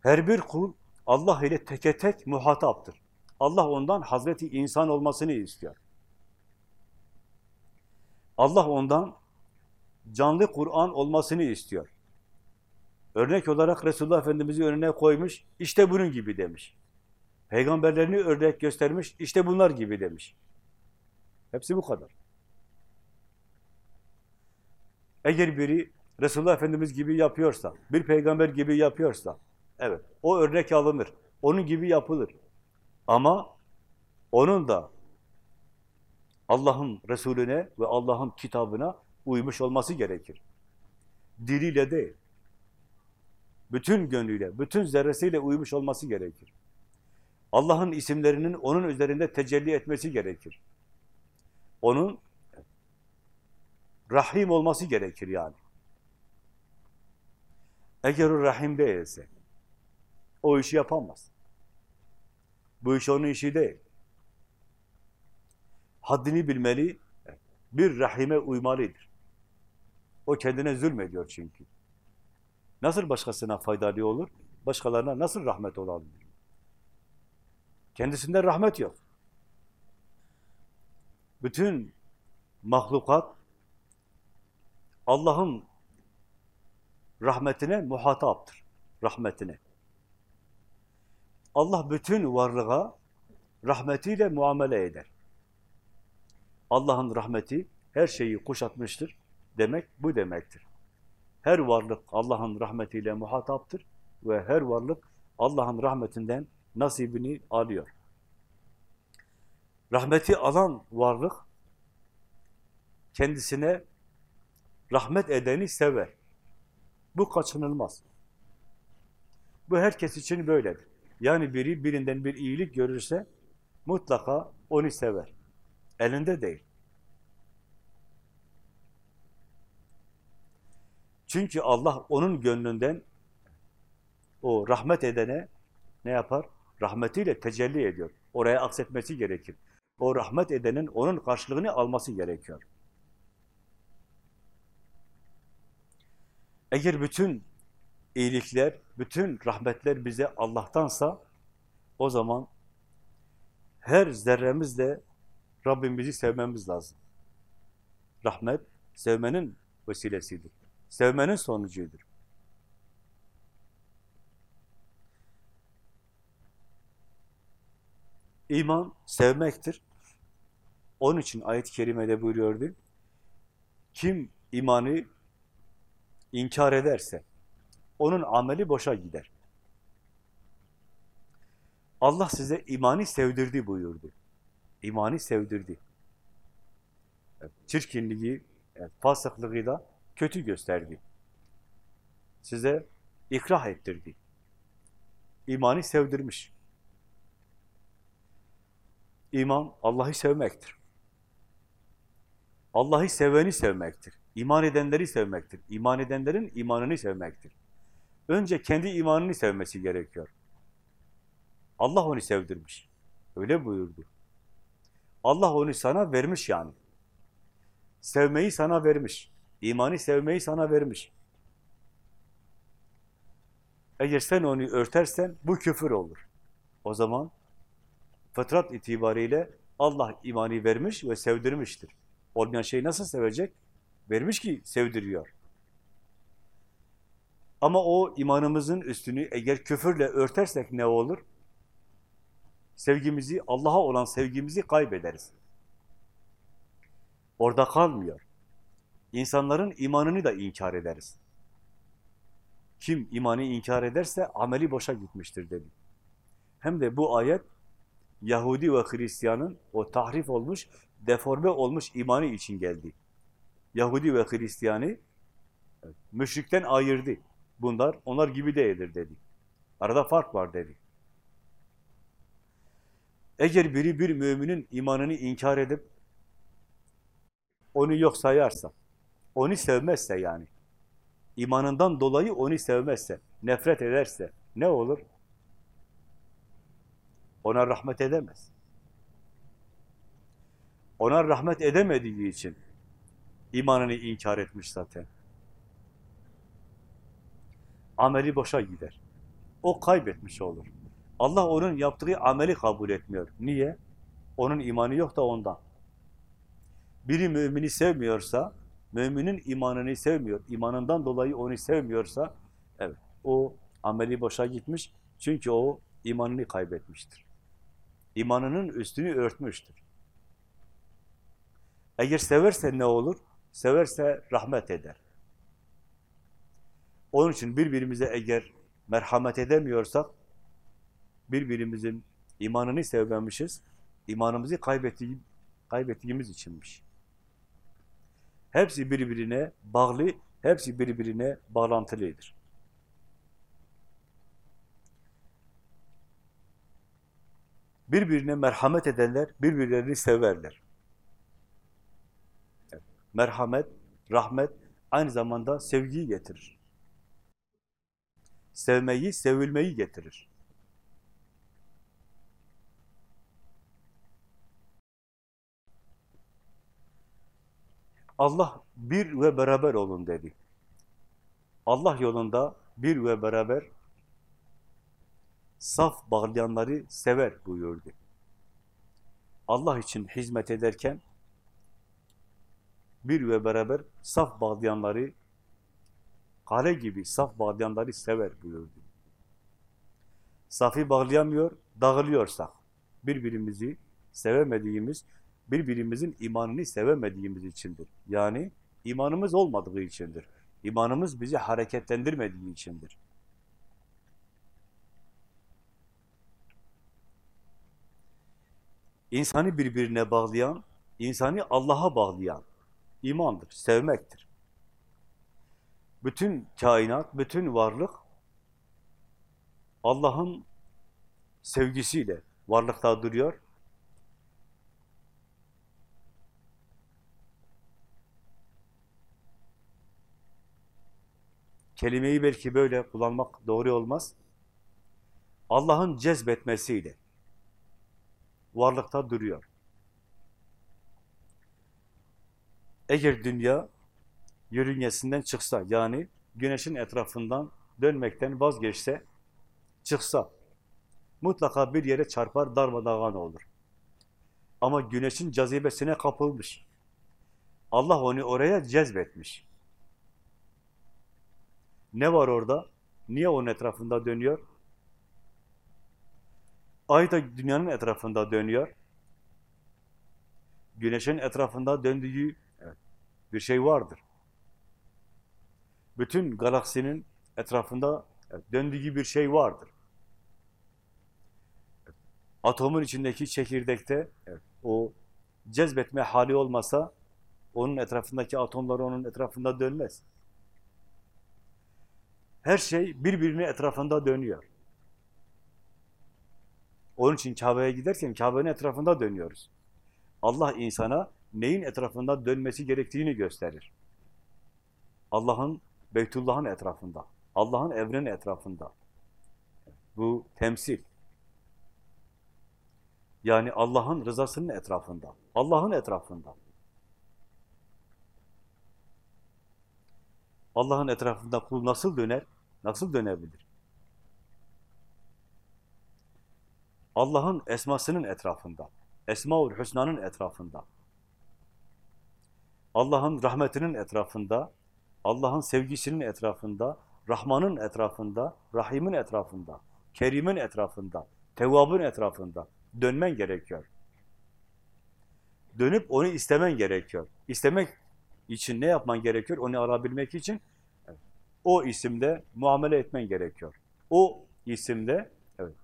Her bir kul Allah ile teke tek muhataptır. Allah ondan Hazreti insan olmasını istiyor. Allah ondan canlı Kur'an olmasını istiyor. Örnek olarak Resulullah Efendimiz'i önüne koymuş, işte bunun gibi demiş. Peygamberlerini örnek göstermiş, işte bunlar gibi demiş. Hepsi bu kadar. Eğer biri Resulullah Efendimiz gibi yapıyorsa, bir peygamber gibi yapıyorsa, evet, o örnek alınır. Onun gibi yapılır. Ama onun da Allah'ın Resulüne ve Allah'ın kitabına uymuş olması gerekir. Diliyle değil. Bütün gönlüyle, bütün zerresiyle uymuş olması gerekir. Allah'ın isimlerinin onun üzerinde tecelli etmesi gerekir. Onun Rahim olması gerekir yani. Eğer o Rahim değilse, o işi yapamaz. Bu iş onun işi değil. Haddini bilmeli, bir Rahim'e uymalıdır. O kendine zulmediyor çünkü. Nasıl başkasına faydalı olur? Başkalarına nasıl rahmet olabilir? Kendisinde rahmet yok. Bütün mahlukat Allah'ın rahmetine muhataptır. Rahmetine. Allah bütün varlığa rahmetiyle muamele eder. Allah'ın rahmeti her şeyi kuşatmıştır demek bu demektir. Her varlık Allah'ın rahmetiyle muhataptır ve her varlık Allah'ın rahmetinden nasibini alıyor. Rahmeti alan varlık kendisine rahmet edeni sever. Bu kaçınılmaz. Bu herkes için böyledir. Yani biri birinden bir iyilik görürse mutlaka onu sever. Elinde değil. Çünkü Allah onun gönlünden o rahmet edene ne yapar? Rahmetiyle tecelli ediyor. Oraya aksetmesi gerekir. O rahmet edenin onun karşılığını alması gerekiyor. Eğer bütün iyilikler, bütün rahmetler bize Allah'tansa o zaman her zerremizle Rabbimizi sevmemiz lazım. Rahmet, sevmenin vesilesidir. Sevmenin sonucudur. İman sevmektir. Onun için ayet-i kerimede buyuruyordu. Kim imanı inkar ederse onun ameli boşa gider. Allah size imani sevdirdi buyurdu. İmani sevdirdi. Çirkinliği, evet, fasıklığı da kötü gösterdi. Size ikrah ettirdi. İmanı sevdirmiş. İman Allah'ı sevmektir. Allah'ı seveni sevmektir. İman edenleri sevmektir. İman edenlerin imanını sevmektir. Önce kendi imanını sevmesi gerekiyor. Allah onu sevdirmiş. Öyle buyurdu. Allah onu sana vermiş yani. Sevmeyi sana vermiş. İmanı sevmeyi sana vermiş. Eğer sen onu örtersen bu küfür olur. O zaman fıtrat itibariyle Allah imanı vermiş ve sevdirmiştir. Olmayan şeyi nasıl sevecek? Vermiş ki sevdiriyor. Ama o imanımızın üstünü eğer küfürle örtersek ne olur? Sevgimizi, Allah'a olan sevgimizi kaybederiz. Orada kalmıyor. İnsanların imanını da inkar ederiz. Kim imanı inkar ederse ameli boşa gitmiştir dedi. Hem de bu ayet Yahudi ve Hristiyanın o tahrif olmuş, deforme olmuş imanı için geldi. Yahudi ve Hristiyanı müşrikten ayırdı. Bunlar onlar gibi değildir dedi. Arada fark var dedi. Eğer biri bir müminin imanını inkar edip onu yok sayarsa, onu sevmezse yani, imanından dolayı onu sevmezse, nefret ederse ne olur? Ona rahmet edemez. Ona rahmet edemediği için imanını inkar etmiş zaten. Ameli boşa gider. O kaybetmiş olur. Allah onun yaptığı ameli kabul etmiyor. Niye? Onun imanı yok da ondan. Biri mümini sevmiyorsa, müminin imanını sevmiyor, imanından dolayı onu sevmiyorsa, evet, o ameli boşa gitmiş. Çünkü o imanını kaybetmiştir. İmanının üstünü örtmüştür. Eğer severse ne olur? Severse rahmet eder. Onun için birbirimize eğer merhamet edemiyorsak, birbirimizin imanını sevmemişiz, imanımızı kaybettiğim, kaybettiğimiz içinmiş. Hepsi birbirine bağlı, hepsi birbirine bağlantılıdır. Birbirine merhamet edenler birbirlerini severler. Merhamet, rahmet aynı zamanda sevgiyi getirir. Sevmeyi, sevilmeyi getirir. Allah bir ve beraber olun dedi. Allah yolunda bir ve beraber saf bağlayanları sever buyurdu. Allah için hizmet ederken bir ve beraber saf bağlayanları kale gibi saf bağlayanları sever buyurdu. Safı bağlayamıyor, dağılıyorsak birbirimizi sevemediğimiz, birbirimizin imanını sevemediğimiz içindir. Yani imanımız olmadığı içindir. İmanımız bizi hareketlendirmediği içindir. İnsanı birbirine bağlayan, insanı Allah'a bağlayan imandır, sevmektir. Bütün kainat, bütün varlık Allah'ın sevgisiyle varlıkta duruyor. Kelimeyi belki böyle kullanmak doğru olmaz. Allah'ın cezbetmesiyle varlıkta duruyor. Eğer dünya yörüngesinden çıksa, yani güneşin etrafından dönmekten vazgeçse, çıksa, mutlaka bir yere çarpar, darmadağın olur. Ama güneşin cazibesine kapılmış. Allah onu oraya cezbetmiş. Ne var orada? Niye onun etrafında dönüyor? Ay da dünyanın etrafında dönüyor. Güneşin etrafında döndüğü bir şey vardır. Bütün galaksinin etrafında döndüğü bir şey vardır. Atomun içindeki çekirdekte o cezbetme hali olmasa onun etrafındaki atomlar onun etrafında dönmez. Her şey birbirinin etrafında dönüyor. Onun için Kabe'ye giderken Kabe'nin etrafında dönüyoruz. Allah insana neyin etrafında dönmesi gerektiğini gösterir. Allah'ın, Beytullah'ın etrafında, Allah'ın evrenin etrafında. Bu temsil. Yani Allah'ın rızasının etrafında, Allah'ın etrafında. Allah'ın etrafında kul nasıl döner? Nasıl dönebilir? Allah'ın esmasının etrafında, Esmaül Hüsna'nın etrafında, Allah'ın rahmetinin etrafında, Allah'ın sevgisinin etrafında, Rahman'ın etrafında, Rahim'in etrafında, Kerim'in etrafında, Tevvab'ın etrafında dönmen gerekiyor. Dönüp onu istemen gerekiyor. İstemek için ne yapman gerekiyor? Onu arabilmek için o isimde muamele etmen gerekiyor. O isimde evet,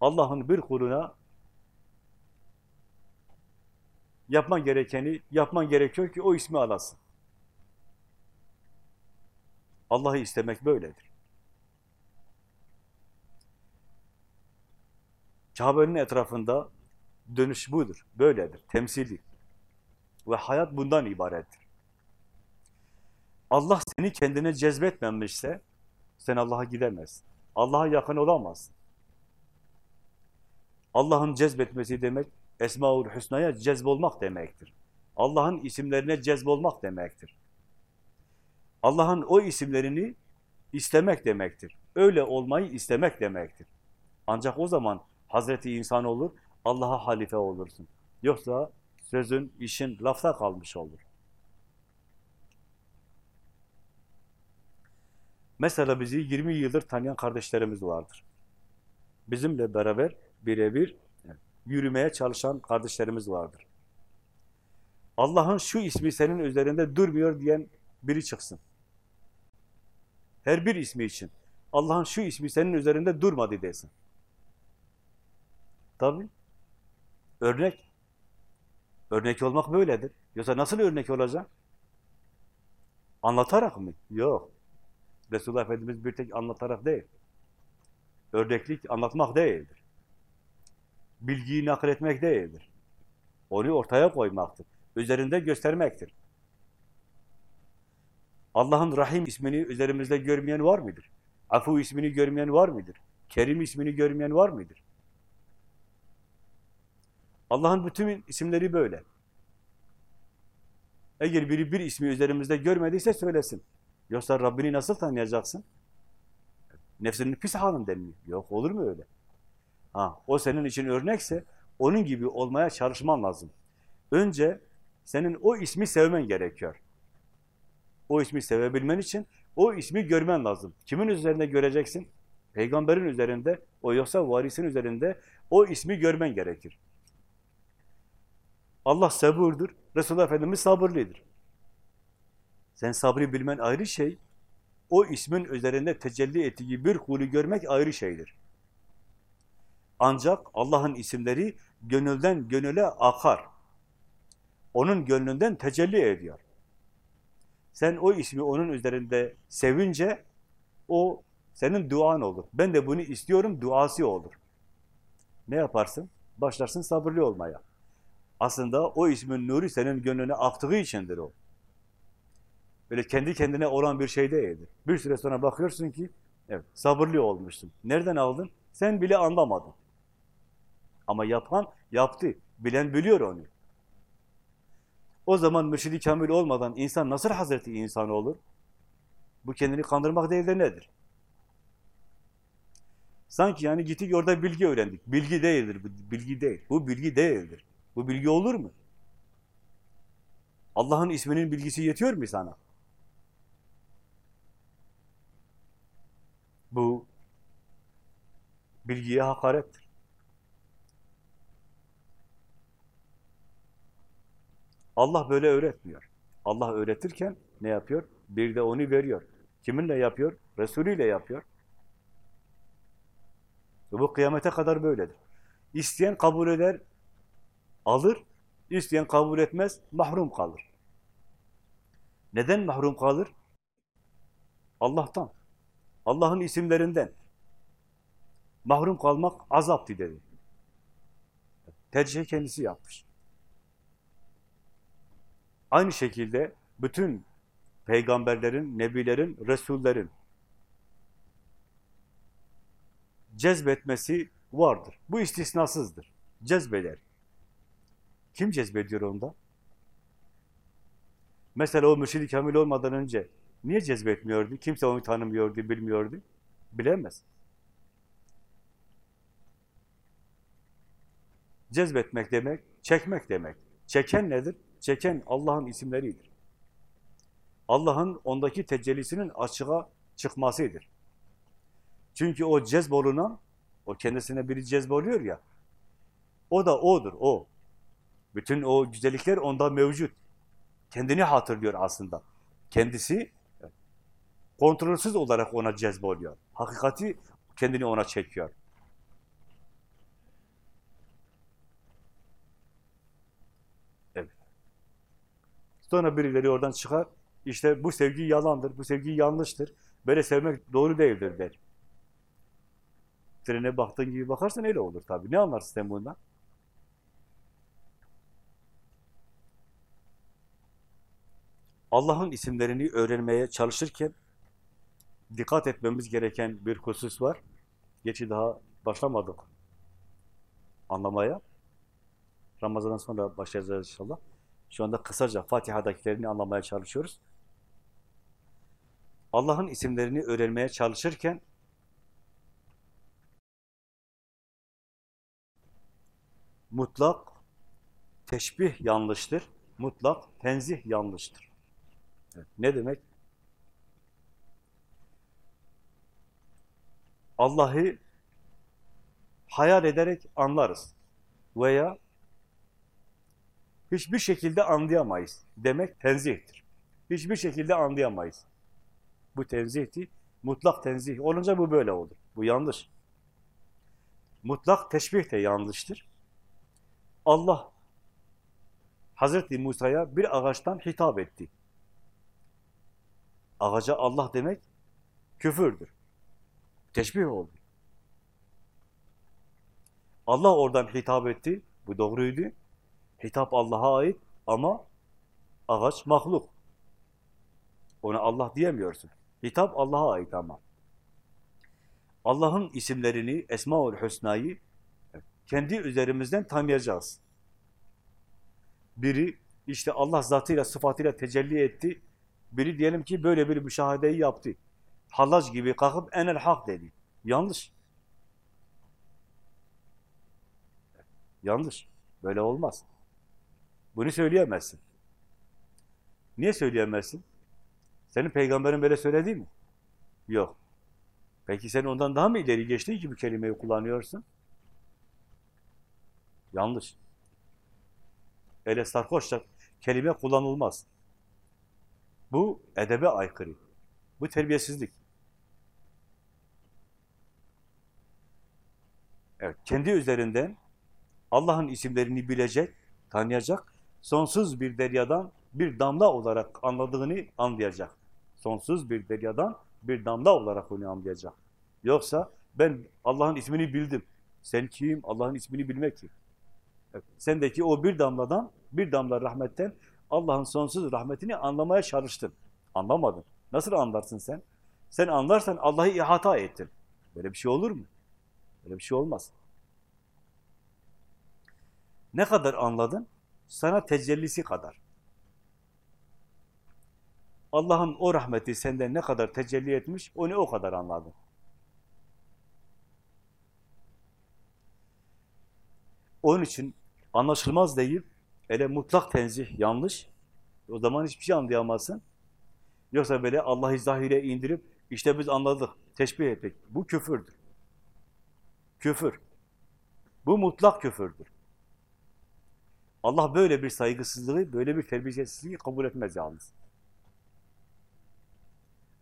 Allah'ın bir kuluna yapman gerekeni yapman gerekiyor ki o ismi alasın. Allah'ı istemek böyledir. Kabe'nin etrafında dönüş budur, böyledir, temsili. Ve hayat bundan ibarettir. Allah seni kendine cezbetmemişse sen Allah'a gidemezsin. Allah'a yakın olamazsın. Allah'ın cezbetmesi demek Esmaül Hüsna'ya cezbolmak demektir. Allah'ın isimlerine cezbolmak demektir. Allah'ın o isimlerini istemek demektir. Öyle olmayı istemek demektir. Ancak o zaman Hazreti insan olur, Allah'a halife olursun. Yoksa sözün, işin lafta kalmış olur. Mesela bizi 20 yıldır tanıyan kardeşlerimiz vardır. Bizimle beraber birebir yürümeye çalışan kardeşlerimiz vardır. Allah'ın şu ismi senin üzerinde durmuyor diyen biri çıksın. Her bir ismi için. Allah'ın şu ismi senin üzerinde durmadı desin. Tabii. Örnek. Örnek olmak böyledir. Yoksa nasıl örnek olacak? Anlatarak mı? Yok. Resulullah Efendimiz bir tek anlatarak değil. Örneklik anlatmak değildir. Bilgiyi nakletmek değildir. Onu ortaya koymaktır. Üzerinde göstermektir. Allah'ın Rahim ismini üzerimizde görmeyen var mıdır? Afu ismini görmeyen var mıdır? Kerim ismini görmeyen var mıdır? Allah'ın bütün isimleri böyle. Eğer biri bir ismi üzerimizde görmediyse söylesin. Yoksa Rabbini nasıl tanıyacaksın? Nefsinin pis halinden mi? Yok olur mu öyle? Ha, o senin için örnekse onun gibi olmaya çalışman lazım. Önce senin o ismi sevmen gerekiyor. O ismi sevebilmen için o ismi görmen lazım. Kimin üzerinde göreceksin? Peygamberin üzerinde, o yoksa varisin üzerinde o ismi görmen gerekir. Allah sabırdır, Resulullah Efendimiz sabırlıdır. Sen sabrı bilmen ayrı şey, o ismin üzerinde tecelli ettiği bir kulü görmek ayrı şeydir. Ancak Allah'ın isimleri gönülden gönüle akar. Onun gönlünden tecelli ediyor. Sen o ismi onun üzerinde sevince o senin duan olur. Ben de bunu istiyorum duası olur. Ne yaparsın? Başlarsın sabırlı olmaya. Aslında o ismin nuru senin gönlüne aktığı içindir o. Böyle kendi kendine olan bir şey değildir. Bir süre sonra bakıyorsun ki evet sabırlı olmuşsun. Nereden aldın? Sen bile anlamadın. Ama yapan yaptı. Bilen biliyor onu. O zaman mürşidi kamil olmadan insan nasıl Hazreti insan olur? Bu kendini kandırmak değil de nedir? Sanki yani gittik orada bilgi öğrendik. Bilgi değildir, bu bilgi değil. Bu bilgi değildir. Bu bilgi olur mu? Allah'ın isminin bilgisi yetiyor mu sana? Bu bilgiye hakarettir. Allah böyle öğretmiyor. Allah öğretirken ne yapıyor? Bir de onu veriyor. Kiminle yapıyor? Resulü ile yapıyor. Bu kıyamete kadar böyledir. İsteyen kabul eder, alır. İsteyen kabul etmez, mahrum kalır. Neden mahrum kalır? Allah'tan. Allah'ın isimlerinden. Mahrum kalmak azaptı dedi. Tercihi kendisi yapmış. Aynı şekilde bütün peygamberlerin, nebilerin, resullerin cezbetmesi vardır. Bu istisnasızdır. Cezbeder. Kim cezbediyor onda? Mesela o mürşid-i kamil olmadan önce niye cezbetmiyordu? Kimse onu tanımıyordu, bilmiyordu. Bilemez. Cezbetmek demek, çekmek demek. Çeken nedir? Çeken Allah'ın isimleridir. Allah'ın ondaki tecellisinin açığa çıkmasıdır. Çünkü o cezbolunan, o kendisine biri cezboluyor ya, o da odur, o. Bütün o güzellikler onda mevcut. Kendini hatırlıyor aslında. Kendisi kontrolsüz olarak ona cezboluyor. Hakikati kendini ona çekiyor. Evet. Sonra birileri oradan çıkar, işte bu sevgi yalandır, bu sevgi yanlıştır, böyle sevmek doğru değildir der. Trene baktığın gibi bakarsan öyle olur tabii. Ne anlarsın sen bundan? Allah'ın isimlerini öğrenmeye çalışırken dikkat etmemiz gereken bir husus var. Geçi daha başlamadık anlamaya. Ramazan'dan sonra başlayacağız inşallah. Şu anda kısaca Fatiha'dakilerini anlamaya çalışıyoruz. Allah'ın isimlerini öğrenmeye çalışırken mutlak teşbih yanlıştır, mutlak tenzih yanlıştır. Evet, Ne demek? Allah'ı hayal ederek anlarız veya hiçbir şekilde anlayamayız demek tenzihtir. Hiçbir şekilde anlayamayız. Bu tenzihti, mutlak tenzih olunca bu böyle olur. Bu yanlış. Mutlak teşbih de yanlıştır. Allah Hazreti Musa'ya bir ağaçtan hitap etti. Ağaca Allah demek küfürdür. Teşbih oldu. Allah oradan hitap etti. Bu doğruydu. Hitap Allah'a ait ama ağaç mahluk. Ona Allah diyemiyorsun. Hitap Allah'a ait ama. Allah'ın isimlerini, Esmaül Hüsna'yı kendi üzerimizden tanıyacağız. Biri işte Allah zatıyla, sıfatıyla tecelli etti. Biri diyelim ki böyle bir müşahedeyi yaptı. Hallac gibi kalkıp enel hak dedi. Yanlış. Yanlış. Böyle olmaz. Bunu söyleyemezsin. Niye söyleyemezsin? Senin peygamberin böyle söyledi mi? Yok. Peki sen ondan daha mı ileri geçtin ki bu kelimeyi kullanıyorsun? Yanlış. Öyle sarhoşça kelime kullanılmaz. Bu edebe aykırı. Bu terbiyesizlik. Evet, kendi üzerinden Allah'ın isimlerini bilecek, tanıyacak, sonsuz bir deryadan bir damla olarak anladığını anlayacak. Sonsuz bir deryadan bir damla olarak onu anlayacak. Yoksa ben Allah'ın ismini bildim. Sen kim? Allah'ın ismini bilmek kim? Evet, sendeki o bir damladan, bir damla rahmetten Allah'ın sonsuz rahmetini anlamaya çalıştın. Anlamadın. Nasıl anlarsın sen? Sen anlarsan Allah'ı ihata ettin. Böyle bir şey olur mu? Böyle bir şey olmaz. Ne kadar anladın? Sana tecellisi kadar. Allah'ın o rahmeti senden ne kadar tecelli etmiş, onu o kadar anladın. Onun için anlaşılmaz deyip, ele mutlak tenzih yanlış, o zaman hiçbir şey anlayamazsın. Yoksa böyle Allah'ı zahire indirip, işte biz anladık, teşbih ettik. Bu küfürdür. Küfür. Bu mutlak küfürdür. Allah böyle bir saygısızlığı, böyle bir terbiyesizliği kabul etmez yalnız.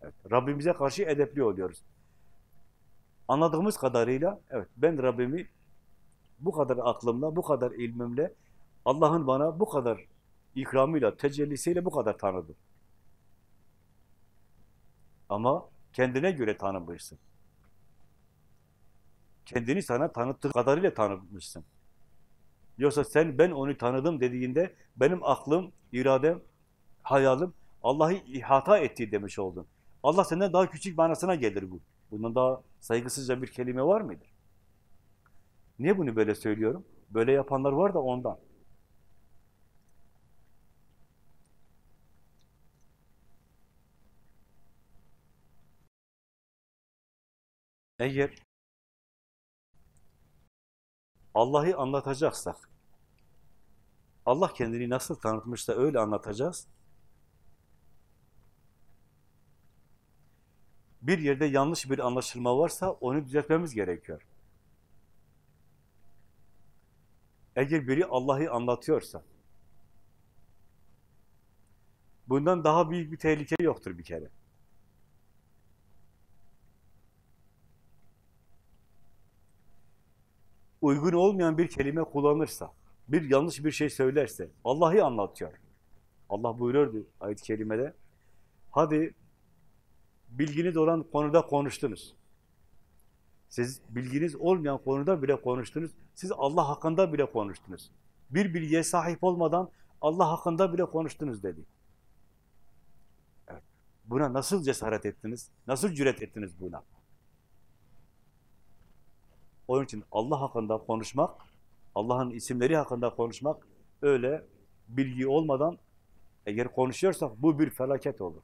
Evet, Rabbimize karşı edepli oluyoruz. Anladığımız kadarıyla, evet ben Rabbimi bu kadar aklımla, bu kadar ilmimle, Allah'ın bana bu kadar ikramıyla, tecellisiyle bu kadar tanıdım. Ama kendine göre tanımışsın. Kendini sana tanıttığı kadarıyla tanıtmışsın. Yoksa sen ben onu tanıdım dediğinde benim aklım, iradem, hayalim Allah'ı ihata etti demiş oldun. Allah senden daha küçük manasına gelir bu. Bundan daha saygısızca bir kelime var mıdır? Niye bunu böyle söylüyorum? Böyle yapanlar var da ondan. Eğer Allah'ı anlatacaksak, Allah kendini nasıl tanıtmışsa öyle anlatacağız. Bir yerde yanlış bir anlaşılma varsa onu düzeltmemiz gerekiyor. Eğer biri Allah'ı anlatıyorsa, bundan daha büyük bir tehlike yoktur bir kere. Uygun olmayan bir kelime kullanırsa, bir yanlış bir şey söylerse, Allah'ı anlatıyor. Allah buyuruyordu ayet-i kerimede, hadi bilginiz olan konuda konuştunuz. Siz bilginiz olmayan konuda bile konuştunuz. Siz Allah hakkında bile konuştunuz. Bir bilgiye sahip olmadan Allah hakkında bile konuştunuz dedi. Evet. Buna nasıl cesaret ettiniz? Nasıl cüret ettiniz buna? Onun için Allah hakkında konuşmak, Allah'ın isimleri hakkında konuşmak öyle bilgi olmadan eğer konuşuyorsak bu bir felaket olur.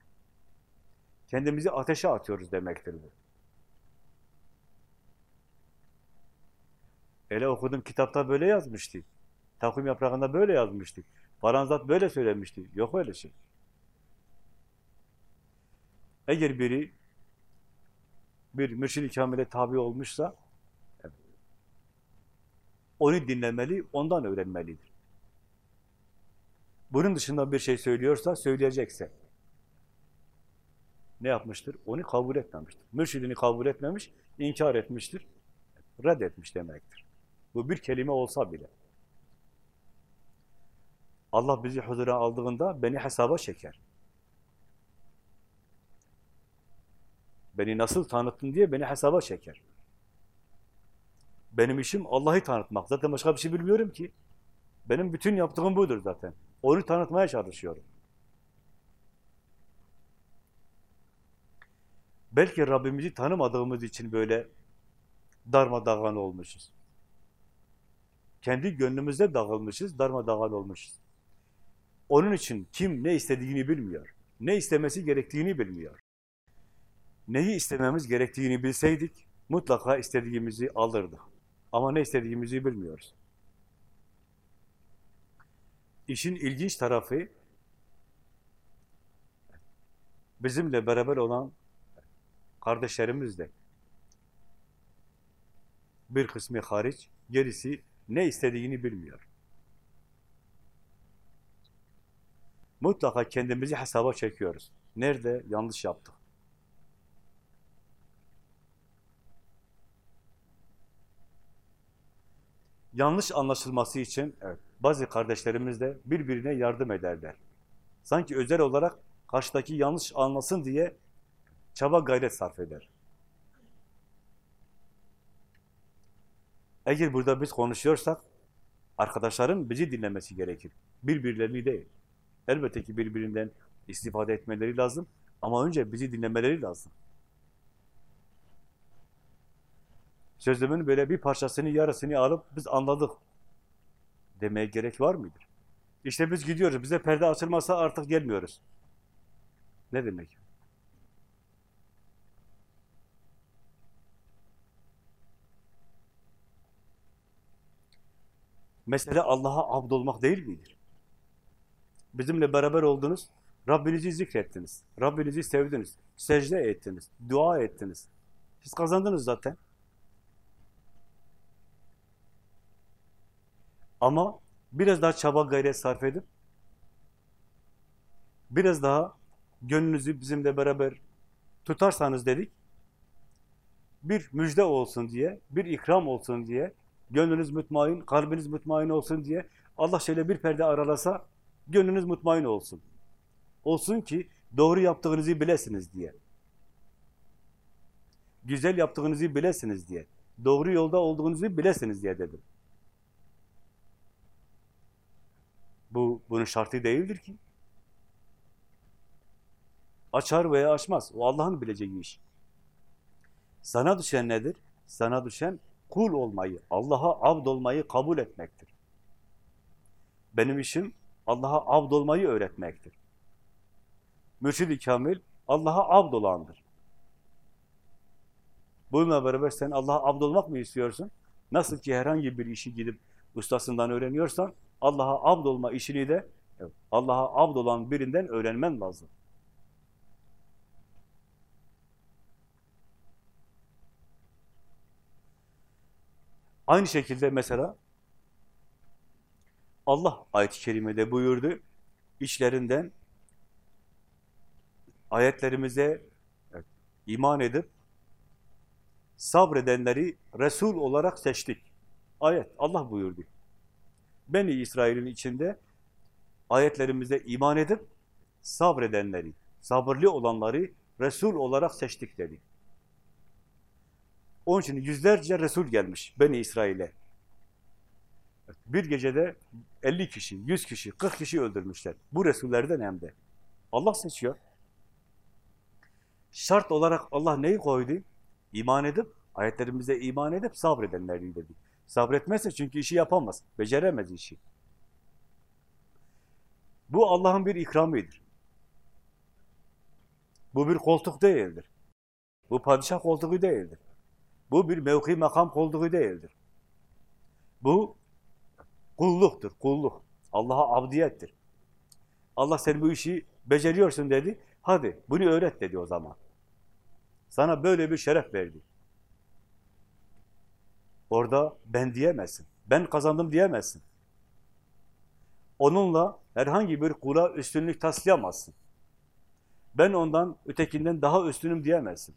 Kendimizi ateşe atıyoruz demektir bu. Ele okudum kitapta böyle yazmıştı. Takvim yaprağında böyle yazmıştı. Paranzat böyle söylemişti. Yok öyle şey. Eğer biri bir mürşid-i kamile tabi olmuşsa onu dinlemeli, ondan öğrenmelidir. Bunun dışında bir şey söylüyorsa, söyleyecekse ne yapmıştır? Onu kabul etmemiştir. Mürşidini kabul etmemiş, inkar etmiştir, reddetmiş demektir. Bu bir kelime olsa bile. Allah bizi huzura aldığında beni hesaba çeker. Beni nasıl tanıttın diye beni hesaba çeker. Benim işim Allah'ı tanıtmak. Zaten başka bir şey bilmiyorum ki. Benim bütün yaptığım budur zaten. Onu tanıtmaya çalışıyorum. Belki Rabbimizi tanımadığımız için böyle darmadağın olmuşuz. Kendi gönlümüzde dağılmışız, darmadağın olmuşuz. Onun için kim ne istediğini bilmiyor. Ne istemesi gerektiğini bilmiyor. Neyi istememiz gerektiğini bilseydik, mutlaka istediğimizi alırdık. Ama ne istediğimizi bilmiyoruz. İşin ilginç tarafı, bizimle beraber olan kardeşlerimiz de bir kısmı hariç, gerisi ne istediğini bilmiyor. Mutlaka kendimizi hesaba çekiyoruz. Nerede yanlış yaptık? Yanlış anlaşılması için evet, bazı kardeşlerimiz de birbirine yardım ederler. Sanki özel olarak karşıdaki yanlış anlasın diye çaba gayret sarf eder. Eğer burada biz konuşuyorsak, arkadaşların bizi dinlemesi gerekir. Birbirlerini değil. Elbette ki birbirinden istifade etmeleri lazım ama önce bizi dinlemeleri lazım. Sözümün böyle bir parçasını, yarısını alıp biz anladık demeye gerek var mıdır? İşte biz gidiyoruz, bize perde açılmasa artık gelmiyoruz. Ne demek? Mesele Allah'a abd olmak değil midir? Bizimle beraber oldunuz, Rabbinizi zikrettiniz, Rabbinizi sevdiniz, secde ettiniz, dua ettiniz. Siz kazandınız zaten. Ama biraz daha çaba gayret sarf edip biraz daha gönlünüzü bizimle beraber tutarsanız dedik, bir müjde olsun diye, bir ikram olsun diye, gönlünüz mutmain, kalbiniz mutmain olsun diye Allah şöyle bir perde aralasa gönlünüz mutmain olsun. Olsun ki doğru yaptığınızı bilesiniz diye. Güzel yaptığınızı bilesiniz diye. Doğru yolda olduğunuzu bilesiniz diye dedim. Bu bunun şartı değildir ki. Açar veya açmaz. O Allah'ın bileceği iş. Sana düşen nedir? Sana düşen kul olmayı, Allah'a abd olmayı kabul etmektir. Benim işim Allah'a abd olmayı öğretmektir. Mürşid-i Kamil Allah'a abd olandır. Bununla beraber sen Allah'a abd olmak mı istiyorsun? Nasıl ki herhangi bir işi gidip ustasından öğreniyorsan Allah'a abd olma işini de Allah'a abd olan birinden öğrenmen lazım. Aynı şekilde mesela Allah ayet-i kerimede buyurdu, içlerinden ayetlerimize iman edip sabredenleri Resul olarak seçtik. Ayet, Allah buyurdu. Beni İsrail'in içinde ayetlerimize iman edip sabredenleri, sabırlı olanları Resul olarak seçtik dedi. Onun için yüzlerce Resul gelmiş Beni İsrail'e. Bir gecede 50 kişi, 100 kişi, 40 kişi öldürmüşler. Bu Resullerden hem de. Allah seçiyor. Şart olarak Allah neyi koydu? İman edip, ayetlerimize iman edip sabredenleri dedi. Sabretmezse çünkü işi yapamaz, beceremez işi. Bu Allah'ın bir ikramıdır. Bu bir koltuk değildir. Bu padişah koltuğu değildir. Bu bir mevki makam koltuğu değildir. Bu kulluktur, kulluk. Allah'a abdiyettir. Allah sen bu işi beceriyorsun dedi. Hadi bunu öğret dedi o zaman. Sana böyle bir şeref verdi. Orada ben diyemezsin. Ben kazandım diyemezsin. Onunla herhangi bir kula üstünlük taslayamazsın. Ben ondan, ötekinden daha üstünüm diyemezsin.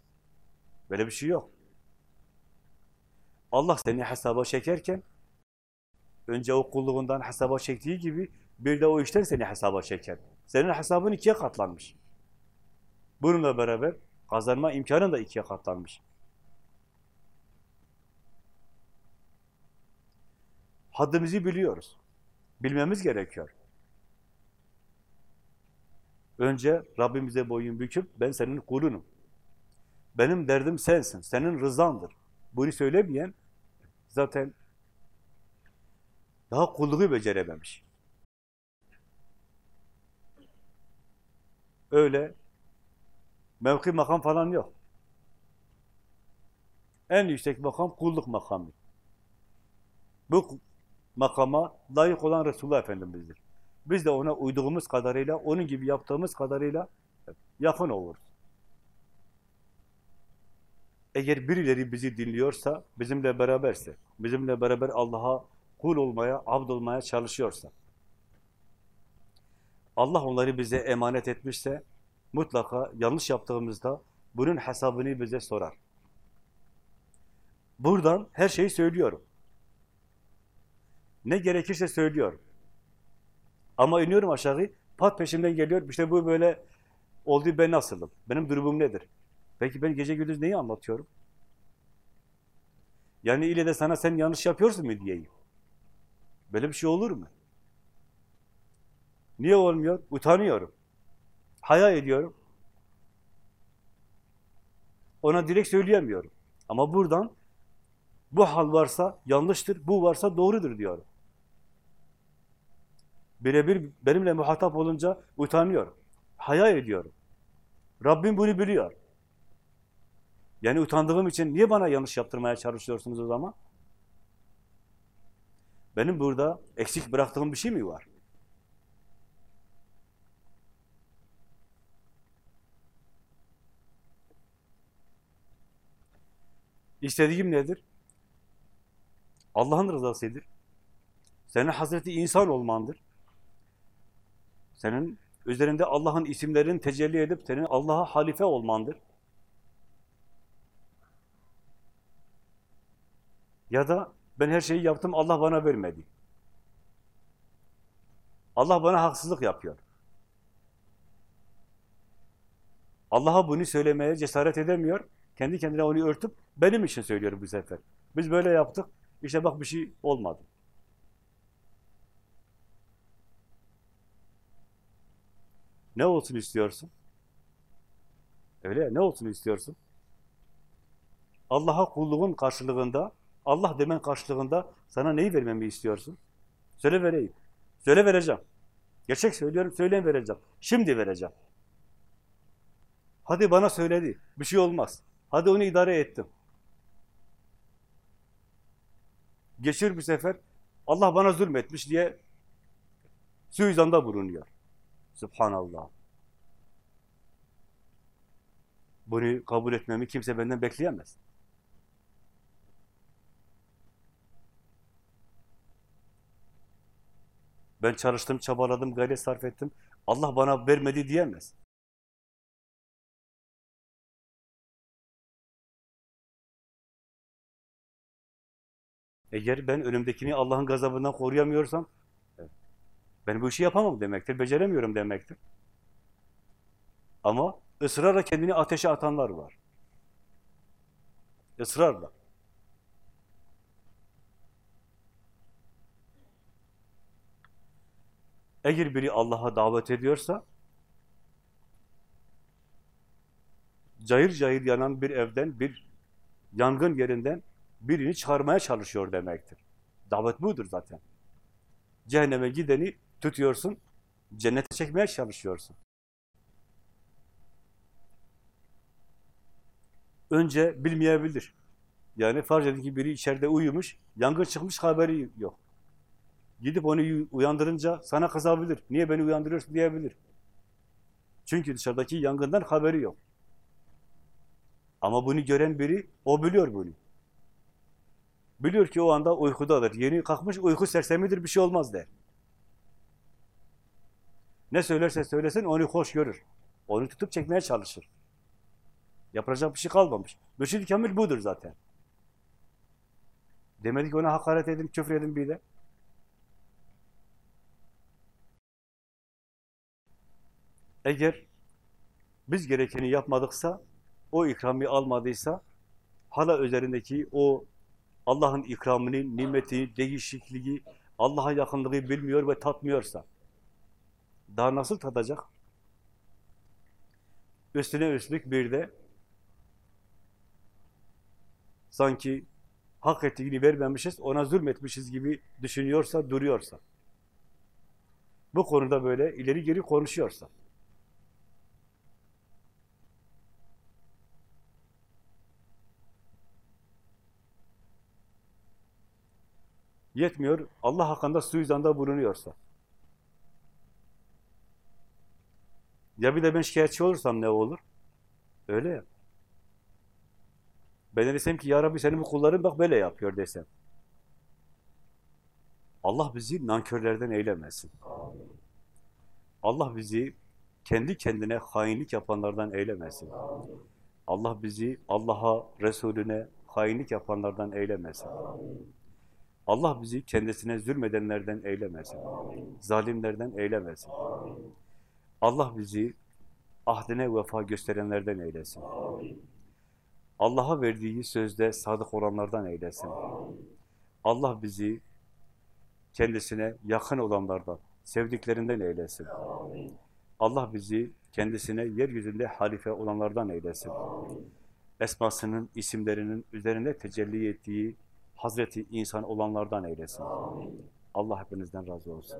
Böyle bir şey yok. Allah seni hesaba çekerken önce o kulluğundan hesaba çektiği gibi bir de o işten seni hesaba çeker. Senin hesabın ikiye katlanmış. Bununla beraber kazanma imkanın da ikiye katlanmış. Haddimizi biliyoruz. Bilmemiz gerekiyor. Önce Rabbimize boyun büküp ben senin kulunum. Benim derdim sensin, senin rızandır. Bunu söylemeyen zaten daha kulluğu becerememiş. Öyle mevki makam falan yok. En yüksek makam kulluk makamı. Bu makama layık olan Resulullah Efendimiz'dir. Biz de ona uyduğumuz kadarıyla, onun gibi yaptığımız kadarıyla yakın oluruz. Eğer birileri bizi dinliyorsa, bizimle beraberse, bizimle beraber Allah'a kul olmaya, abd olmaya çalışıyorsa, Allah onları bize emanet etmişse, mutlaka yanlış yaptığımızda bunun hesabını bize sorar. Buradan her şeyi söylüyorum. Ne gerekirse söylüyorum. Ama iniyorum aşağı, pat peşimden geliyor, işte bu böyle oldu ben nasılım, benim durumum nedir? Peki ben gece gündüz neyi anlatıyorum? Yani ile de sana sen yanlış yapıyorsun mu diyeyim. Böyle bir şey olur mu? Niye olmuyor? Utanıyorum. Haya ediyorum. Ona direkt söyleyemiyorum. Ama buradan bu hal varsa yanlıştır, bu varsa doğrudur diyorum. Birebir benimle muhatap olunca utanıyorum. Haya ediyorum. Rabbim bunu biliyor. Yani utandığım için niye bana yanlış yaptırmaya çalışıyorsunuz o zaman? Benim burada eksik bıraktığım bir şey mi var? İstediğim nedir? Allah'ın rızasıdır. Senin Hazreti insan olmandır. Senin üzerinde Allah'ın isimlerinin tecelli edip senin Allah'a halife olmandır. Ya da ben her şeyi yaptım, Allah bana vermedi. Allah bana haksızlık yapıyor. Allah'a bunu söylemeye cesaret edemiyor. Kendi kendine onu örtüp benim için söylüyor bu sefer. Biz böyle yaptık. İşte bak bir şey olmadı. Ne olsun istiyorsun? Öyle ya, ne olsun istiyorsun? Allah'a kulluğun karşılığında, Allah demen karşılığında sana neyi vermemi istiyorsun? Söyle vereyim. Söyle vereceğim. Gerçek söylüyorum, söyleyin vereceğim. Şimdi vereceğim. Hadi bana söyledi, bir şey olmaz. Hadi onu idare ettim. Geçir bir sefer, Allah bana zulmetmiş diye suizanda bulunuyor. Subhanallah. Bunu kabul etmemi kimse benden bekleyemez. Ben çalıştım, çabaladım, gayret sarf ettim. Allah bana vermedi diyemez. Eğer ben önümdekini Allah'ın gazabından koruyamıyorsam, ben bu işi yapamam demektir, beceremiyorum demektir. Ama ısrarla kendini ateşe atanlar var. Israrla. Eğer biri Allah'a davet ediyorsa, cayır cayır yanan bir evden, bir yangın yerinden birini çıkarmaya çalışıyor demektir. Davet budur zaten. Cehenneme gideni tutuyorsun, cennete çekmeye çalışıyorsun. Önce bilmeyebilir. Yani farz edin ki biri içeride uyumuş, yangın çıkmış haberi yok. Gidip onu uyandırınca sana kızabilir. Niye beni uyandırıyorsun diyebilir. Çünkü dışarıdaki yangından haberi yok. Ama bunu gören biri, o biliyor bunu. Biliyor ki o anda uykudadır. Yeni kalkmış, uyku sersemidir, bir şey olmaz der. Ne söylerse söylesin onu hoş görür. Onu tutup çekmeye çalışır. Yapacak bir şey kalmamış. Mürşid-i Kamil budur zaten. Demedi ki ona hakaret edin, küfür edin bir de. Eğer biz gerekeni yapmadıksa, o ikrami almadıysa, hala üzerindeki o Allah'ın ikramını, nimeti, değişikliği, Allah'a yakınlığı bilmiyor ve tatmıyorsa, daha nasıl tadacak? Üstüne üstlük bir de sanki hak ettiğini vermemişiz, ona zulmetmişiz gibi düşünüyorsa, duruyorsa, bu konuda böyle ileri geri konuşuyorsa, yetmiyor, Allah hakkında suizanda bulunuyorsa, ya bir de ben şikayetçi olursam ne olur? Öyle ya. Ben de desem ki ya Rabbi senin bu kulların bak böyle yapıyor desem. Allah bizi nankörlerden eylemesin. Allah bizi kendi kendine hainlik yapanlardan eylemesin. Allah bizi Allah'a, Resulüne hainlik yapanlardan eylemesin. Allah bizi kendisine zulmedenlerden eylemesin. Zalimlerden eylemesin. Allah bizi ahdine vefa gösterenlerden eylesin. Allah'a verdiği sözde sadık olanlardan eylesin. Allah bizi kendisine yakın olanlardan, sevdiklerinden eylesin. Allah bizi kendisine yeryüzünde halife olanlardan eylesin. Esmasının, isimlerinin üzerine tecelli ettiği Hazreti insan olanlardan eylesin. Allah hepinizden razı olsun.